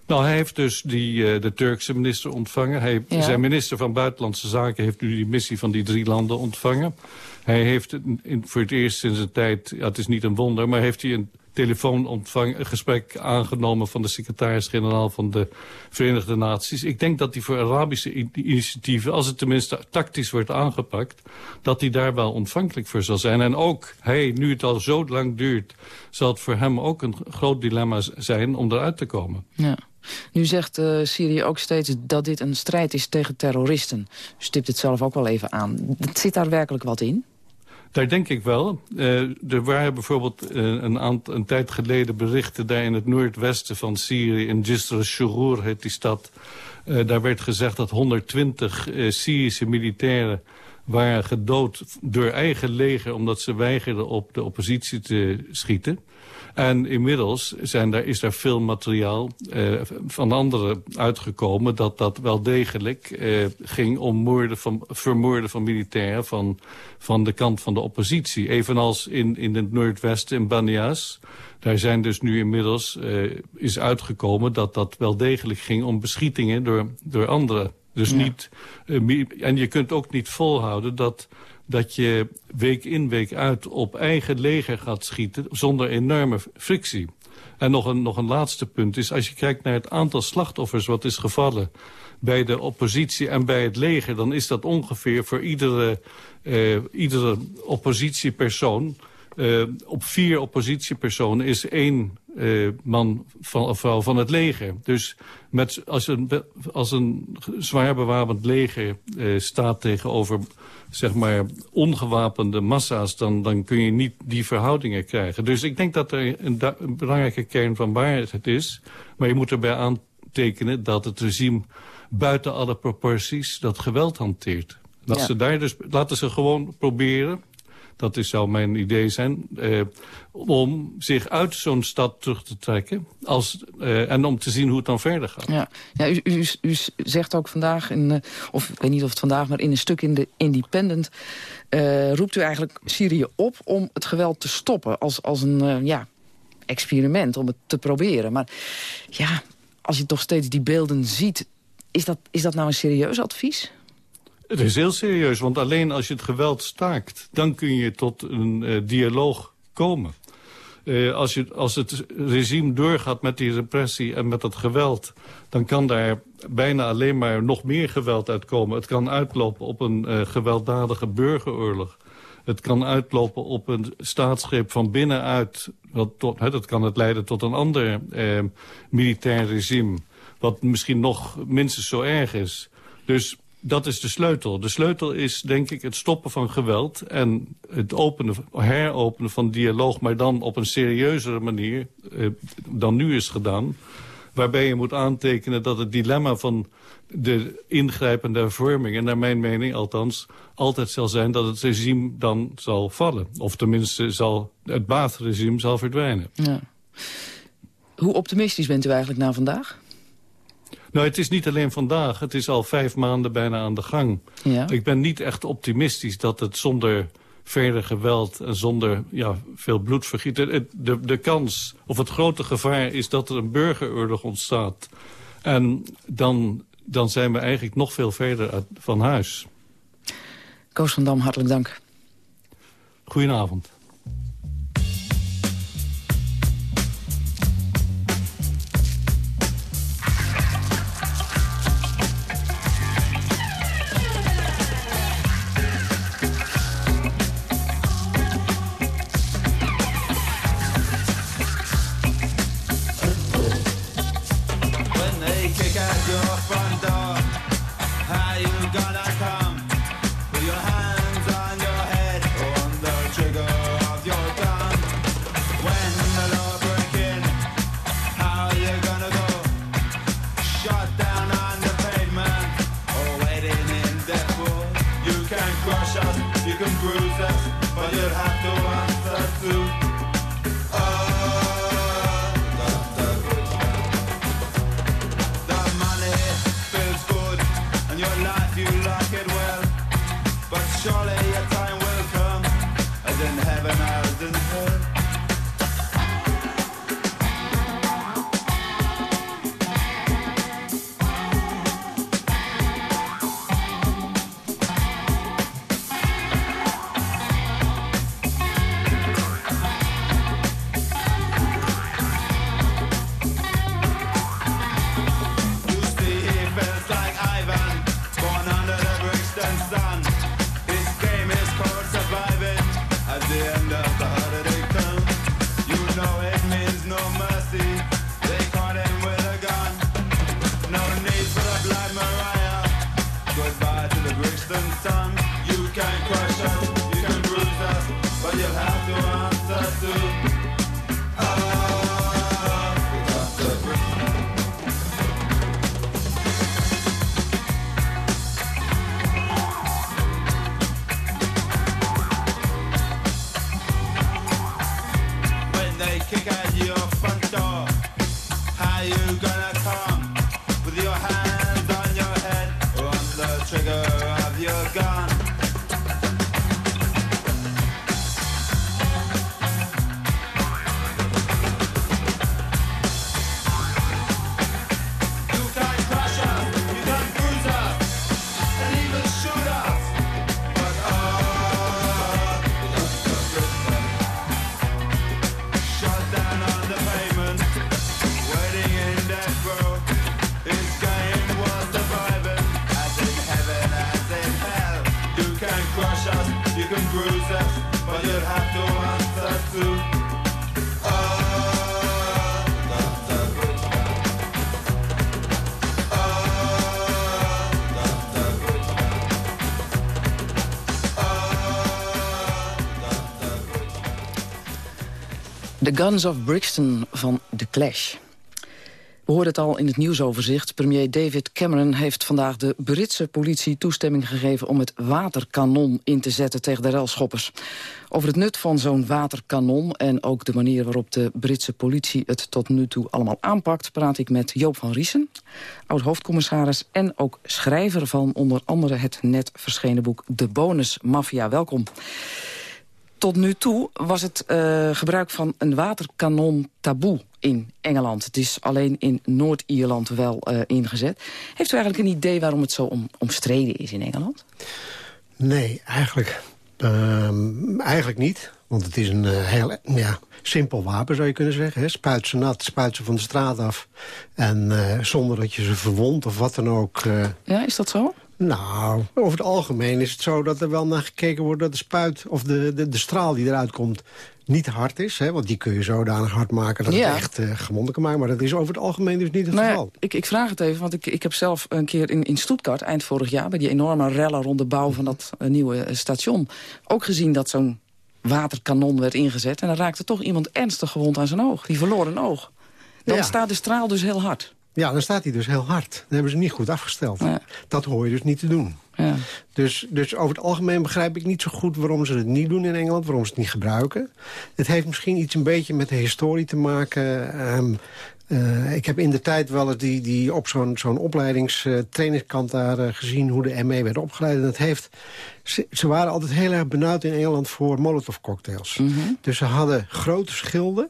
Nou, hij heeft dus die, uh, de Turkse minister ontvangen. Hij, ja. Zijn minister van Buitenlandse Zaken heeft nu die missie van die drie landen ontvangen. Hij heeft in, voor het eerst sinds een tijd, ja, het is niet een wonder... maar heeft hij een telefoonontvang, een gesprek aangenomen van de secretaris-generaal van de Verenigde Naties. Ik denk dat die voor Arabische initiatieven, als het tenminste tactisch wordt aangepakt, dat die daar wel ontvankelijk voor zal zijn. En ook hij, nu het al zo lang duurt, zal het voor hem ook een groot dilemma zijn om eruit te komen. Ja. Nu zegt uh, Syrië ook steeds dat dit een strijd is tegen terroristen. U stipt het zelf ook wel even aan. Zit daar werkelijk wat in? Daar denk ik wel. Uh, er waren bijvoorbeeld uh, een, een tijd geleden berichten... daar in het noordwesten van Syrië, in Jisr al-Shurur heet die stad... Daar werd gezegd dat 120 Syrische militairen waren gedood door eigen leger... omdat ze weigerden op de oppositie te schieten. En inmiddels zijn daar, is er veel materiaal uh, van anderen uitgekomen... dat dat wel degelijk uh, ging om moorden van, vermoorden van militairen... Van, van de kant van de oppositie. Evenals in, in het noordwesten, in Banias... Daar zijn dus nu inmiddels uh, is uitgekomen dat dat wel degelijk ging om beschietingen door, door anderen. Dus ja. niet, en je kunt ook niet volhouden dat dat je week in, week uit op eigen leger gaat schieten... zonder enorme frictie. En nog een, nog een laatste punt is, als je kijkt naar het aantal slachtoffers... wat is gevallen bij de oppositie en bij het leger... dan is dat ongeveer voor iedere, uh, iedere oppositiepersoon... Uh, op vier oppositiepersonen is één eh, man van, of vrouw van het leger. Dus met, als, een, als een zwaar bewapend leger eh, staat tegenover zeg maar, ongewapende massa's... Dan, dan kun je niet die verhoudingen krijgen. Dus ik denk dat er een, belangrijke kern van waarheid is. Maar je moet erbij aantekenen dat het regime buiten alle proporties dat geweld hanteert. Dat Ja. ze daar dus, laten ze gewoon proberen dat is, zou mijn idee zijn, eh, om zich uit zo'n stad terug te trekken als, eh, en om te zien hoe het dan verder gaat. Ja, ja u, u, zegt ook vandaag, in, eh, of ik weet niet of het vandaag... maar in een stuk in de Independent eh, roept u eigenlijk Syrië op... om het geweld te stoppen als, als een eh, ja, experiment, om het te proberen. Maar ja, als je toch steeds die beelden ziet... is dat, is dat nou een serieus advies? Het is heel serieus, want alleen als je het geweld staakt... dan kun je tot een eh, dialoog komen. Eh, als, je, als het regime doorgaat met die repressie en met dat geweld... dan kan daar bijna alleen maar nog meer geweld uitkomen. Het kan uitlopen op een eh, gewelddadige burgeroorlog. Het kan uitlopen op een staatsgreep van binnenuit. Wat dat kan het leiden tot een ander militair regime... wat misschien nog minstens zo erg is. Dus dat is de sleutel. De sleutel is, denk ik, het stoppen van geweld... en het openen, heropenen van dialoog... maar dan op een serieuzere manier eh, dan nu is gedaan... waarbij je moet aantekenen dat het dilemma van de ingrijpende hervormingen... naar mijn mening althans, altijd zal zijn dat het regime dan zal vallen. Of tenminste zal, het baasregime zal verdwijnen. Ja. Hoe optimistisch bent u eigenlijk na vandaag? Nou, het is niet alleen vandaag. Het is al vijf maanden bijna aan de gang. Ja. Ik ben niet echt optimistisch dat het zonder verder geweld en zonder ja, veel bloedvergiet... Het, het- de, de kans of het grote gevaar is dat er een burgeroorlog ontstaat. En dan, dan zijn we eigenlijk nog veel verder uit, van huis. Koos van Dam, hartelijk dank. Goedenavond. The Guns of Brixton van The Clash. We hoorden het al in het nieuwsoverzicht. Premier David Cameron heeft vandaag de Britse politie toestemming gegeven... om het waterkanon in te zetten tegen de relschoppers. Over het nut van zo'n waterkanon en ook de manier waarop de Britse politie het tot nu toe allemaal aanpakt... praat ik met Joop van Riesen, oud-hoofdcommissaris en ook schrijver van onder andere het net verschenen boek De Bonus Mafia. Welkom. Tot nu toe was het uh, gebruik van een waterkanon taboe in Engeland. Het is alleen in Noord-Ierland wel uh, ingezet. Heeft u eigenlijk een idee waarom het zo om, omstreden is in Engeland? Nee, eigenlijk, uh, eigenlijk niet. Want het is een uh, heel ja, simpel wapen, zou je kunnen zeggen. Hè? Spuit ze nat, spuit ze van de straat af. En zonder dat je ze verwondt of wat dan ook. Ja, is dat zo? Nou, over het algemeen is het zo dat er wel naar gekeken wordt... dat de spuit of de, de, de straal die eruit komt niet hard is. Hè, want die kun je zodanig hard maken dat Ja. het echt uh, gewonden kan maken. Maar dat is over het algemeen dus niet het Nou ja, geval. ik, ik vraag het even, want ik, ik heb zelf een keer in, in Stuttgart... eind vorig jaar, bij die enorme rellen rond de bouw van dat eh, nieuwe eh, station... ook gezien dat zo'n waterkanon werd ingezet... en dan raakte toch iemand ernstig gewond aan zijn oog. Die verloor een oog. Dan Ja. staat de straal dus heel hard. Ja, dan staat hij dus heel hard. Dat hebben ze niet goed afgesteld. Dat hoor je dus niet te doen. Ja. Dus, dus over het algemeen begrijp ik niet zo goed waarom ze het niet doen in Engeland, waarom ze het niet gebruiken. Het heeft misschien iets een beetje met de historie te maken. Ehm, eh, ik heb in de tijd wel eens die, die op zo'n zo'n opleidingstrainingskant daar eh, gezien hoe de ME werd opgeleid. En dat heeft, ze, ze waren altijd heel erg benauwd in Engeland voor molotov cocktails. Dus ze hadden grote schilden.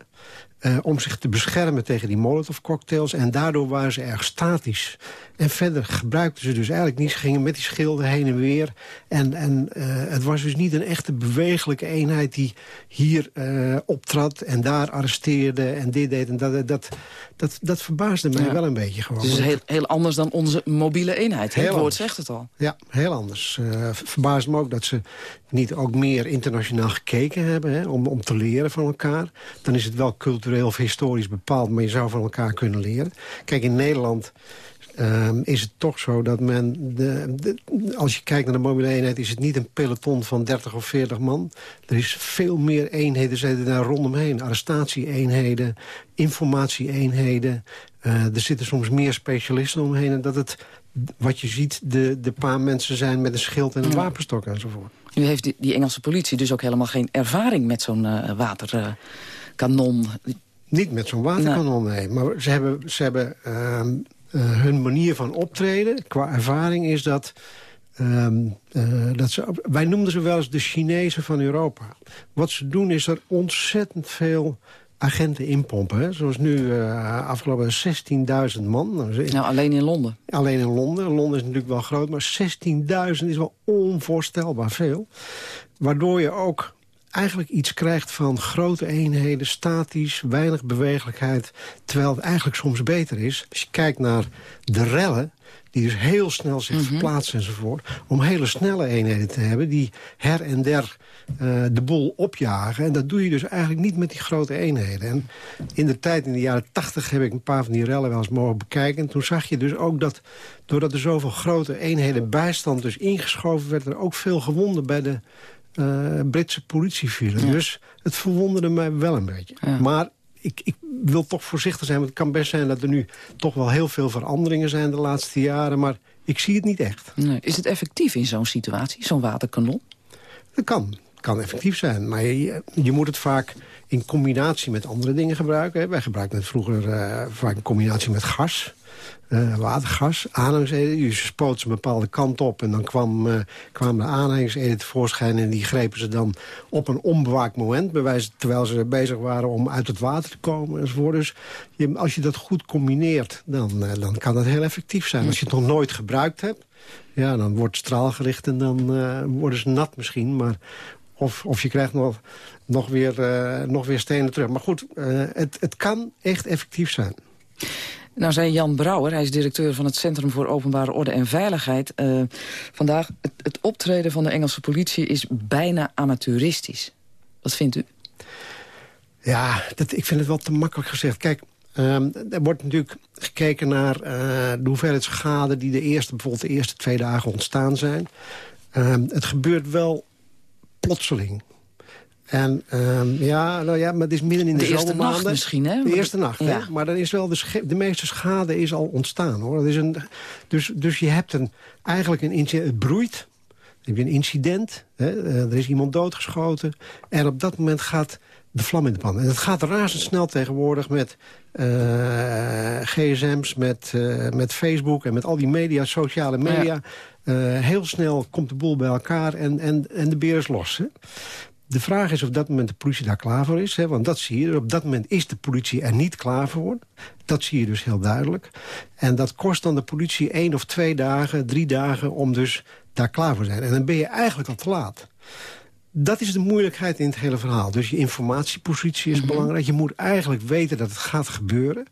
Eh, om zich te beschermen tegen die molotov cocktails. En daardoor waren ze erg statisch. En verder gebruikten ze dus eigenlijk niets. Ze gingen met die schilden heen en weer. En, en eh, het was dus niet een echte bewegelijke eenheid... die hier eh, optrad en daar arresteerde en dit deed. En dat, dat, dat, dat verbaasde mij Ja. wel een beetje gewoon. Het is heel, heel anders dan onze mobiele eenheid. Heel Het woord anders. zegt het al. Ja, heel anders. Eh verbaast me ook dat ze niet ook meer internationaal gekeken hebben... Hè, om, om te leren van elkaar. Dan is het wel cultureel of historisch bepaald... maar je zou van elkaar kunnen leren. Kijk, in Nederland ehm, is het toch zo dat men... De, de- als je kijkt naar de mobiele eenheid... is het niet een peloton van 30 of 40 man. Er is veel meer eenheden zitten daar rondomheen. Arrestatieeenheden, informatieeenheden. Eh, er zitten soms meer specialisten omheen. En dat het, wat je ziet, de, de paar mensen zijn met een schild en een wapenstok enzovoort. Nu heeft die, die Engelse politie dus ook helemaal geen ervaring met zo'n eh, waterkanon. Niet met zo'n waterkanon, nee. Maar ze hebben, ze hebben ehm, eh, hun manier van optreden, qua ervaring, is dat... ehm, eh, dat ze, wij noemden ze wel eens de Chinezen van Europa. Wat ze doen is er ontzettend veel agenten inpompen. Hè. Zoals nu eh, afgelopen 16.000 man. Nou, Nou, alleen in Londen. Alleen in Londen. Londen is natuurlijk wel groot, maar 16.000 is wel onvoorstelbaar veel. Waardoor je ook eigenlijk iets krijgt van grote eenheden, statisch, weinig bewegelijkheid. Terwijl het eigenlijk soms beter is. Als je kijkt naar de rellen, die dus heel snel zich verplaatsen enzovoort... om hele snelle eenheden te hebben die her en der eh, de boel opjagen. En dat doe je dus eigenlijk niet met die grote eenheden. En in de tijd, in de jaren tachtig, heb ik een paar van die rellen wel eens mogen bekijken. En toen zag je dus ook dat, doordat er zoveel grote eenheden bijstand dus ingeschoven werd... er ook veel gewonden bij de eh, Britse politie vielen. Dus het verwonderde mij wel een beetje. Maar ik, ik wil toch voorzichtig zijn, want het kan best zijn dat er nu toch wel heel veel veranderingen zijn de laatste jaren. Maar ik zie het niet echt. Nee. Is het effectief in zo'n situatie, zo'n waterkanon? Dat kan. kan effectief zijn. Maar je, je moet het vaak in combinatie met andere dingen gebruiken. Wij gebruikten het vroeger eh, vaak in combinatie met gas. Eh, watergas, aanhangselen. Je spoot ze een bepaalde kant op en dan kwam, eh, kwamen de aanhangselen tevoorschijn... en die grepen ze dan op een onbewaakt moment... terwijl ze bezig waren om uit het water te komen enzovoort. Dus je, als je dat goed combineert, dan, eh, dan kan dat heel effectief zijn. Als je het nog nooit gebruikt hebt, ja, dan wordt het straalgericht... en dan worden ze nat misschien, maar... Of, of je krijgt nog, nog, weer, nog weer stenen terug. Maar goed, het, het kan echt effectief zijn. Nou zei Jan Brouwer, hij is directeur van het Centrum voor Openbare Orde en Veiligheid... eh, vandaag, het, het optreden van de Engelse politie is bijna amateuristisch. Wat vindt u? Ja, dat, ik vind het wel te makkelijk gezegd. Kijk, ehm, er wordt natuurlijk gekeken naar eh, de hoeveelheid schade... die de eerste, bijvoorbeeld de eerste twee dagen ontstaan zijn. Ehm, het gebeurt wel plotseling. En ehm, ja, nou ja, maar het is midden in de, De eerste zomermaanden. nacht misschien, hè? De eerste nacht, Ja. hè? Maar dan is wel de, de meeste schade is al ontstaan, hoor. Dat is een, dus, dus je hebt een, eigenlijk een incident, het broeit. Dan heb je een incident, hè? eh, er is iemand doodgeschoten. En op dat moment gaat de vlam in de pan. En het gaat razendsnel tegenwoordig met eh, gsm's, met, eh, met Facebook... en met al die media, sociale media. Heel snel komt de boel bij elkaar en, en, en de beer is los. Hè? De vraag is of op dat moment de politie daar klaar voor is. Hè? Want dat zie je. Op dat moment is de politie er niet klaar voor. Dat zie je dus heel duidelijk. En dat kost dan de politie één of twee dagen, drie dagen... om dus daar klaar voor te zijn. En dan ben je eigenlijk al te laat. Dat is de moeilijkheid in het hele verhaal. Dus je informatiepositie is belangrijk. Je moet eigenlijk weten dat het gaat gebeuren.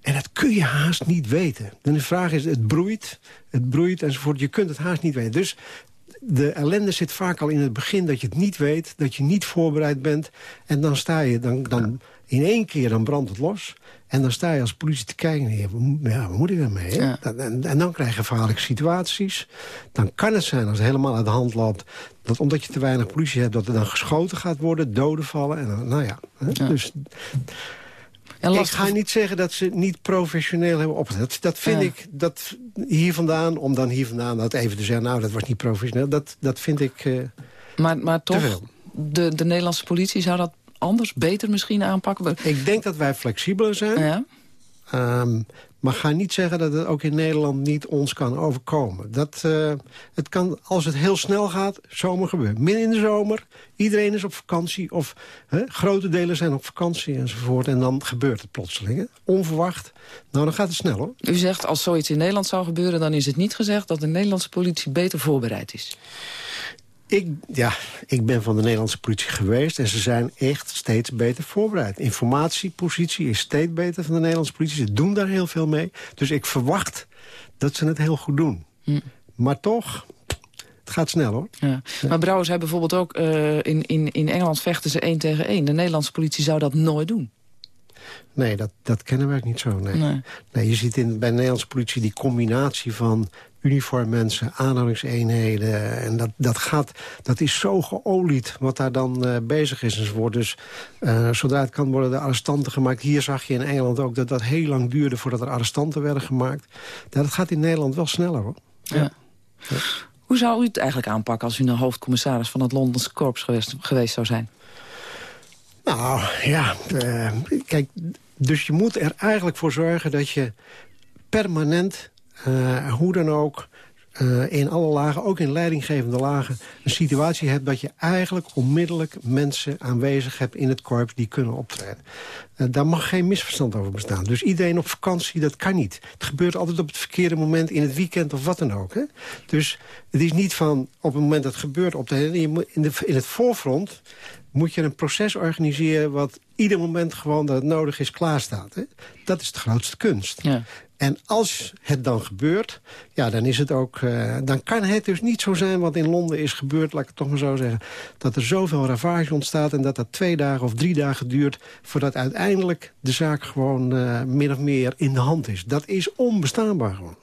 En dat kun je haast niet weten. Dan de vraag is, het broeit, het broeit enzovoort. Je kunt het haast niet weten. Dus de ellende zit vaak al in het begin dat je het niet weet. Dat je niet voorbereid bent. En dan sta je, dan, dan in één keer dan brandt het los. En dan sta je als politie te kijken. Ja, wat moet ik daarmee? hè? En, dan krijg je gevaarlijke situaties. Dan kan het zijn, als het helemaal uit de hand loopt... dat omdat je te weinig politie hebt, dat er dan geschoten gaat worden. Doden vallen. En dan, nou ja, hè? Dus... ik ga niet zeggen dat ze niet professioneel hebben opgezet. Dat, vind Ja. ik, dat hier vandaan, om dan hier vandaan dat even te zeggen... nou, dat was niet professioneel, dat, dat vind ik... eh, Maar, maar toch, de, de Nederlandse politie zou dat anders, beter misschien aanpakken? Ik denk dat wij flexibeler zijn. Ehm, maar ga niet zeggen dat het ook in Nederland niet ons kan overkomen. Dat, eh, het kan, als het heel snel gaat, zomer gebeuren. Midden in de zomer, iedereen is op vakantie... of hè, grote delen zijn op vakantie enzovoort... en dan gebeurt het plotseling. Onverwacht. Nou, dan gaat het snel, hoor. U zegt, als zoiets in Nederland zou gebeuren... dan is het niet gezegd dat de Nederlandse politie beter voorbereid is. Ik, ja, ik ben van de Nederlandse politie geweest... en ze zijn echt steeds beter voorbereid. Informatiepositie is steeds beter van de Nederlandse politie. Ze doen daar heel veel mee. Dus ik verwacht dat ze het heel goed doen. Maar toch, het gaat snel, hoor. Ja. Maar Brouwer zei bijvoorbeeld ook, eh, in, in, in Engeland vechten ze één tegen één. De Nederlandse politie zou dat nooit doen. Nee, dat, dat kennen wij niet zo. Nee. Nee. Nee, je ziet in, bij de Nederlandse politie die combinatie van uniformmensen, aanhoudingseenheden. En dat, dat, gaat, dat is zo geolied wat daar dan eh, bezig is enzovoort. Dus eh, zodra het kan worden de arrestanten gemaakt. Hier zag je in Engeland ook dat dat heel lang duurde voordat er arrestanten werden gemaakt. Ja, dat gaat in Nederland wel sneller hoor. Ja. Hoe zou u het eigenlijk aanpakken als u nou hoofdcommissaris van het Londense korps geweest, geweest zou zijn? Nou, ja, eh, kijk, dus je moet er eigenlijk voor zorgen dat je permanent, hoe dan ook, eh, in alle lagen, ook in leidinggevende lagen, een situatie hebt dat je eigenlijk onmiddellijk mensen aanwezig hebt in het korps die kunnen optreden. Eh, daar mag geen misverstand over bestaan. Dus iedereen op vakantie, dat kan niet. Het gebeurt altijd op het verkeerde moment, in het weekend of wat dan ook. Hè? Dus het is niet van op het moment dat het gebeurt op de, in, in het voorfront moet je een proces organiseren... wat ieder moment gewoon dat het nodig is klaarstaat. Hè? Dat is de grootste kunst. Ja. En als het dan gebeurt, ja, dan, is het ook, eh, dan kan het dus niet zo zijn wat in Londen is gebeurd... laat ik het toch maar zo zeggen, dat er zoveel ravage ontstaat... en dat dat twee dagen of drie dagen duurt... voordat uiteindelijk de zaak gewoon eh, min of meer in de hand is. Dat is onbestaanbaar gewoon.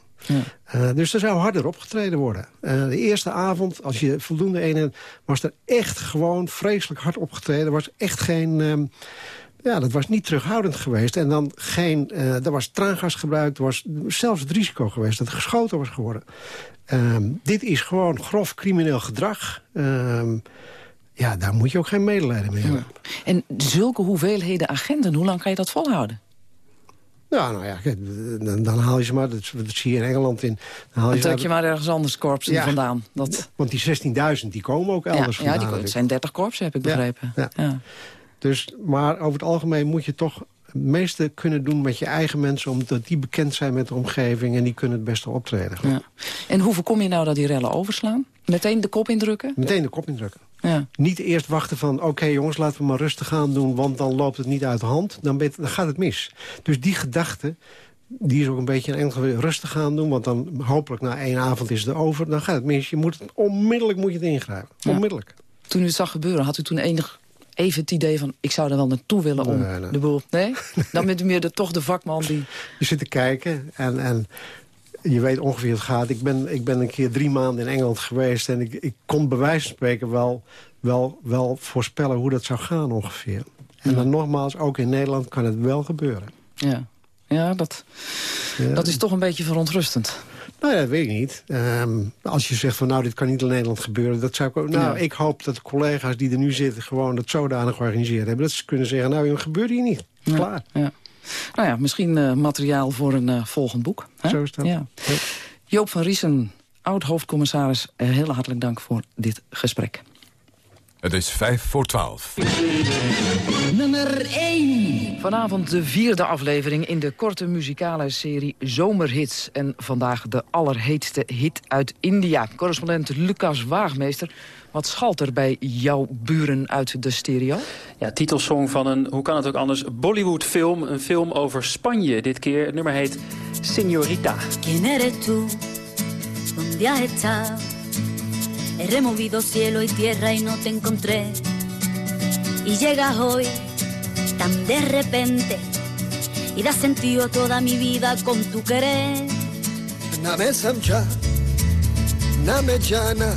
Uh, dus er zou harder opgetreden worden. Uh, de eerste avond, als je voldoende eenheid... was er echt gewoon vreselijk hard opgetreden. Er was echt geen... Um, ja, dat was niet terughoudend geweest. En dan geen... Uh, er was traangas gebruikt. Er was zelfs het risico geweest dat er geschoten was geworden. Um, dit is gewoon grof crimineel gedrag. Um, ja, daar moet je ook geen medelijden mee hebben. En zulke hoeveelheden agenten, hoe lang kan je dat volhouden? Ja, nou ja, dan, dan, haal je ze maar, dat, dat zie je in Engeland in. Dan, haal dan je trek je maar ergens anders korps ja, vandaan. Dat... Want die 16.000 die komen ook elders ja, vandaan. Ja, die zijn 30 korpsen, heb ik begrepen. Ja. Dus, maar over het algemeen moet je toch het meeste kunnen doen met je eigen mensen... omdat die bekend zijn met de omgeving en die kunnen het beste optreden. Ja. En hoe voorkom je nou dat die rellen overslaan? Meteen de kop indrukken? Meteen de kop indrukken. Ja. Niet eerst wachten van, oké okay, jongens, laten we maar rustig aan doen... want dan loopt het niet uit de hand, dan, dan gaat het mis. Dus die gedachte, die is ook een beetje in Engels rustig gaan doen... want dan hopelijk na één avond is het over, dan gaat het mis. Je moet het, onmiddellijk moet je het ingrijpen, ja. onmiddellijk. Toen u het zag gebeuren, had u toen enig even het idee van... ik zou er wel naartoe willen om nee, nee. de boel... <laughs> Nee? Dan bent u meer de, toch de vakman die... Je zit te kijken en... en je weet ongeveer het gaat. Ik ben, ik ben een keer drie maanden in Engeland geweest... en ik, ik kon bij wijze van spreken wel, wel, wel voorspellen hoe dat zou gaan ongeveer. En dan nogmaals, ook in Nederland kan het wel gebeuren. Ja, ja, dat, dat is toch een beetje verontrustend. Nou ja, dat weet ik niet. Ehm, als je zegt van nou, dit kan niet in Nederland gebeuren... dat zou ik ook... Nou, Ja. ik hoop dat de collega's die er nu zitten... gewoon dat zodanig georganiseerd hebben... dat ze kunnen zeggen, nou, het gebeurt hier niet. Klaar. Ja. Nou ja, misschien eh, materiaal voor een eh, volgend boek. Hè? Zo is dat. Ja. Joop van Riesen, oud-hoofdcommissaris... eh, heel hartelijk dank voor dit gesprek. Het is vijf voor twaalf. Nummer 1. Vanavond de vierde aflevering in de korte muzikale serie Zomerhits. En vandaag de allerheetste hit uit India. Correspondent Lucas Waagmeester. Wat schalt er bij jouw buren uit de stereo? Ja, titelsong van een, hoe kan het ook anders, Bollywood-film. Een film over Spanje dit keer. Het nummer heet Señorita. He removido cielo y tierra y no te encontré. Y llegas hoy tan de repente y das sentido a toda mi vida con tu querer. Name samcha, name jana,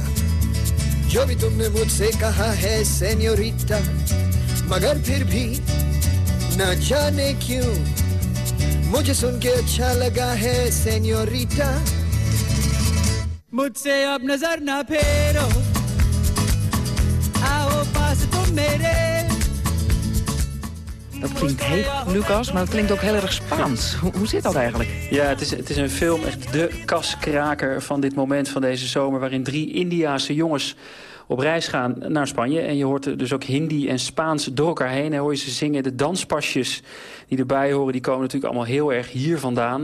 yo vi tumne mujhse kaha señorita, magar phir bhi na jane kyun, mujhe acha laga señorita. मुझसे अब नजर ना फेरो आओ पास तुम मेरे Dat klinkt heel Lucas, maar het klinkt ook heel erg Spaans. Hoe, hoe zit dat eigenlijk? Ja, het is, het is een film, echt de kaskraker van dit moment van deze zomer... waarin drie Indiaanse jongens op reis gaan naar Spanje. En je hoort dus ook Hindi en Spaans door elkaar heen. En hoor je ze zingen. De danspasjes die erbij horen, die komen natuurlijk allemaal heel erg hier vandaan.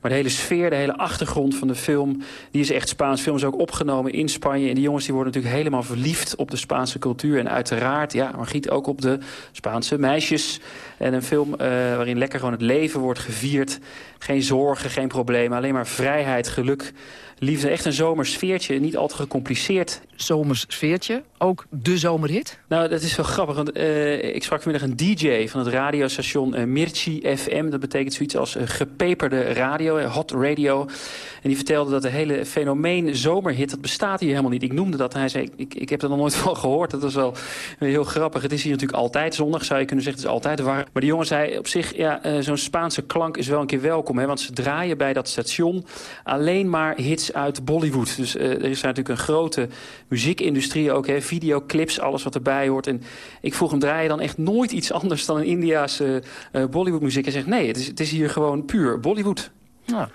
Maar de hele sfeer, de hele achtergrond van de film, die is echt Spaans. Film is ook opgenomen in Spanje. En die jongens die worden natuurlijk helemaal verliefd op de Spaanse cultuur. En uiteraard, ja, Margriet ook op de Spaanse meisjes. En een film eh, waarin lekker gewoon het leven wordt gevierd. Geen zorgen, geen problemen, alleen maar vrijheid, geluk... Liefde, echt een zomersfeertje, niet al te gecompliceerd. Zomersfeertje, ook de zomerhit? Nou, dat is wel grappig, want eh, ik sprak vanmiddag een DJ van het radiostation eh, Mirchi FM. Dat betekent zoiets als eh, gepeperde radio, hot radio. En die vertelde dat de hele fenomeen zomerhit, dat bestaat hier helemaal niet. Ik noemde dat en hij zei, ik, ik heb er nog nooit <laughs> van gehoord. Dat was wel heel grappig. Het is hier natuurlijk altijd zonnig, zou je kunnen zeggen. Het is altijd warm. Maar die jongen zei op zich, ja, zo'n Spaanse klank is wel een keer welkom. Hè, want ze draaien bij dat station alleen maar hits uit Bollywood. Dus eh, er is natuurlijk een grote muziekindustrie ook. Hè, videoclips, alles wat erbij hoort. En ik vroeg hem, draai je dan echt nooit iets anders dan een Indiaanse eh Bollywoodmuziek? Hij zegt, nee, het is, het is hier gewoon puur Bollywood. Nou,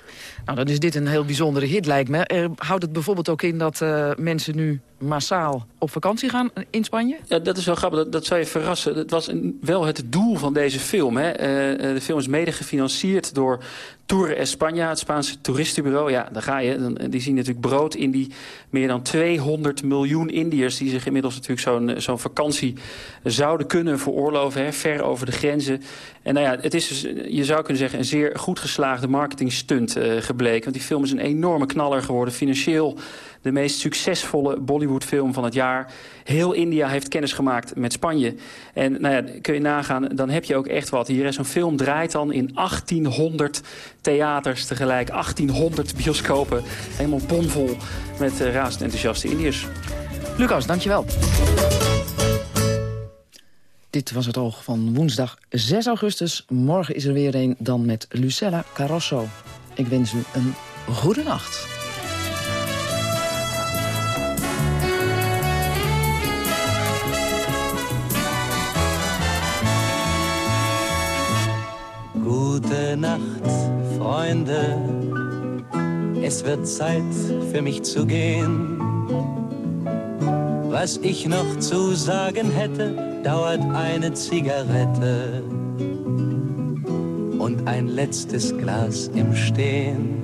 nou, dan is dit een heel bijzondere hit, lijkt me. Eh, houdt het bijvoorbeeld ook in dat eh, mensen nu massaal op vakantie gaan in Spanje? Ja, dat is wel grappig. Dat, zou je verrassen. Dat was wel het doel van deze film. Hè. Eh, eh, de film is mede gefinancierd door Tour España, het Spaanse toeristenbureau. Ja, daar ga je. Die zien natuurlijk brood in die meer dan 200 miljoen Indiërs... die zich inmiddels natuurlijk zo'n eh, vakantie zouden kunnen veroorloven. Hè, ver over de grenzen. En nou ja, het is dus, eh, je zou kunnen zeggen, een zeer goed geslaagde marketingstunt eh, gebleken. Want die film is een enorme knaller geworden. Financieel de meest succesvolle Bollywood-film van het jaar. Heel India heeft kennis gemaakt met Spanje. En nou ja, kun je nagaan, dan heb je ook echt wat. Hier zo'n film draait dan in 1800 theaters tegelijk. 1800 bioscopen. Helemaal bomvol met uh, razend enthousiaste Indiërs. Lucas, dankjewel. Dit was het oog van woensdag 6 augustus. Morgen is er weer een, dan met Lucella Carrosso. Ik wens u een goede nacht. Gute Nacht, Freunde. Es wird Zeit für mich zu gehen. Was ich noch zu sagen hätte, dauert eine Zigarette und ein letztes Glas im Stehen.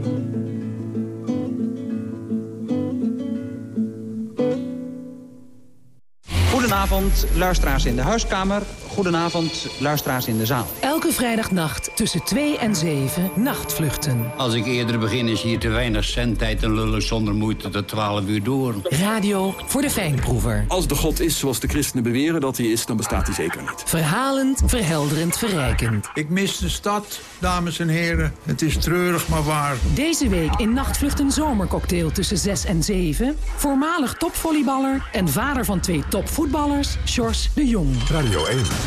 Goedenavond, luisteraars in de huiskamer. Goedenavond, luisteraars in de zaal. Elke vrijdagnacht tussen 2 en 7 nachtvluchten. Als ik eerder begin is hier te weinig zendtijd en lullen zonder moeite tot 12 uur door. Radio voor de fijnproever. Als de God is zoals de christenen beweren dat hij is, dan bestaat hij zeker niet. Verhalend, verhelderend, verrijkend. Ik mis de stad, dames en heren. Het is treurig, maar waar. Deze week in Nachtvlucht een zomercocktail tussen 6 en 7. Voormalig topvolleyballer en vader van twee topvoetballers, Sjors de Jong. Radio 1.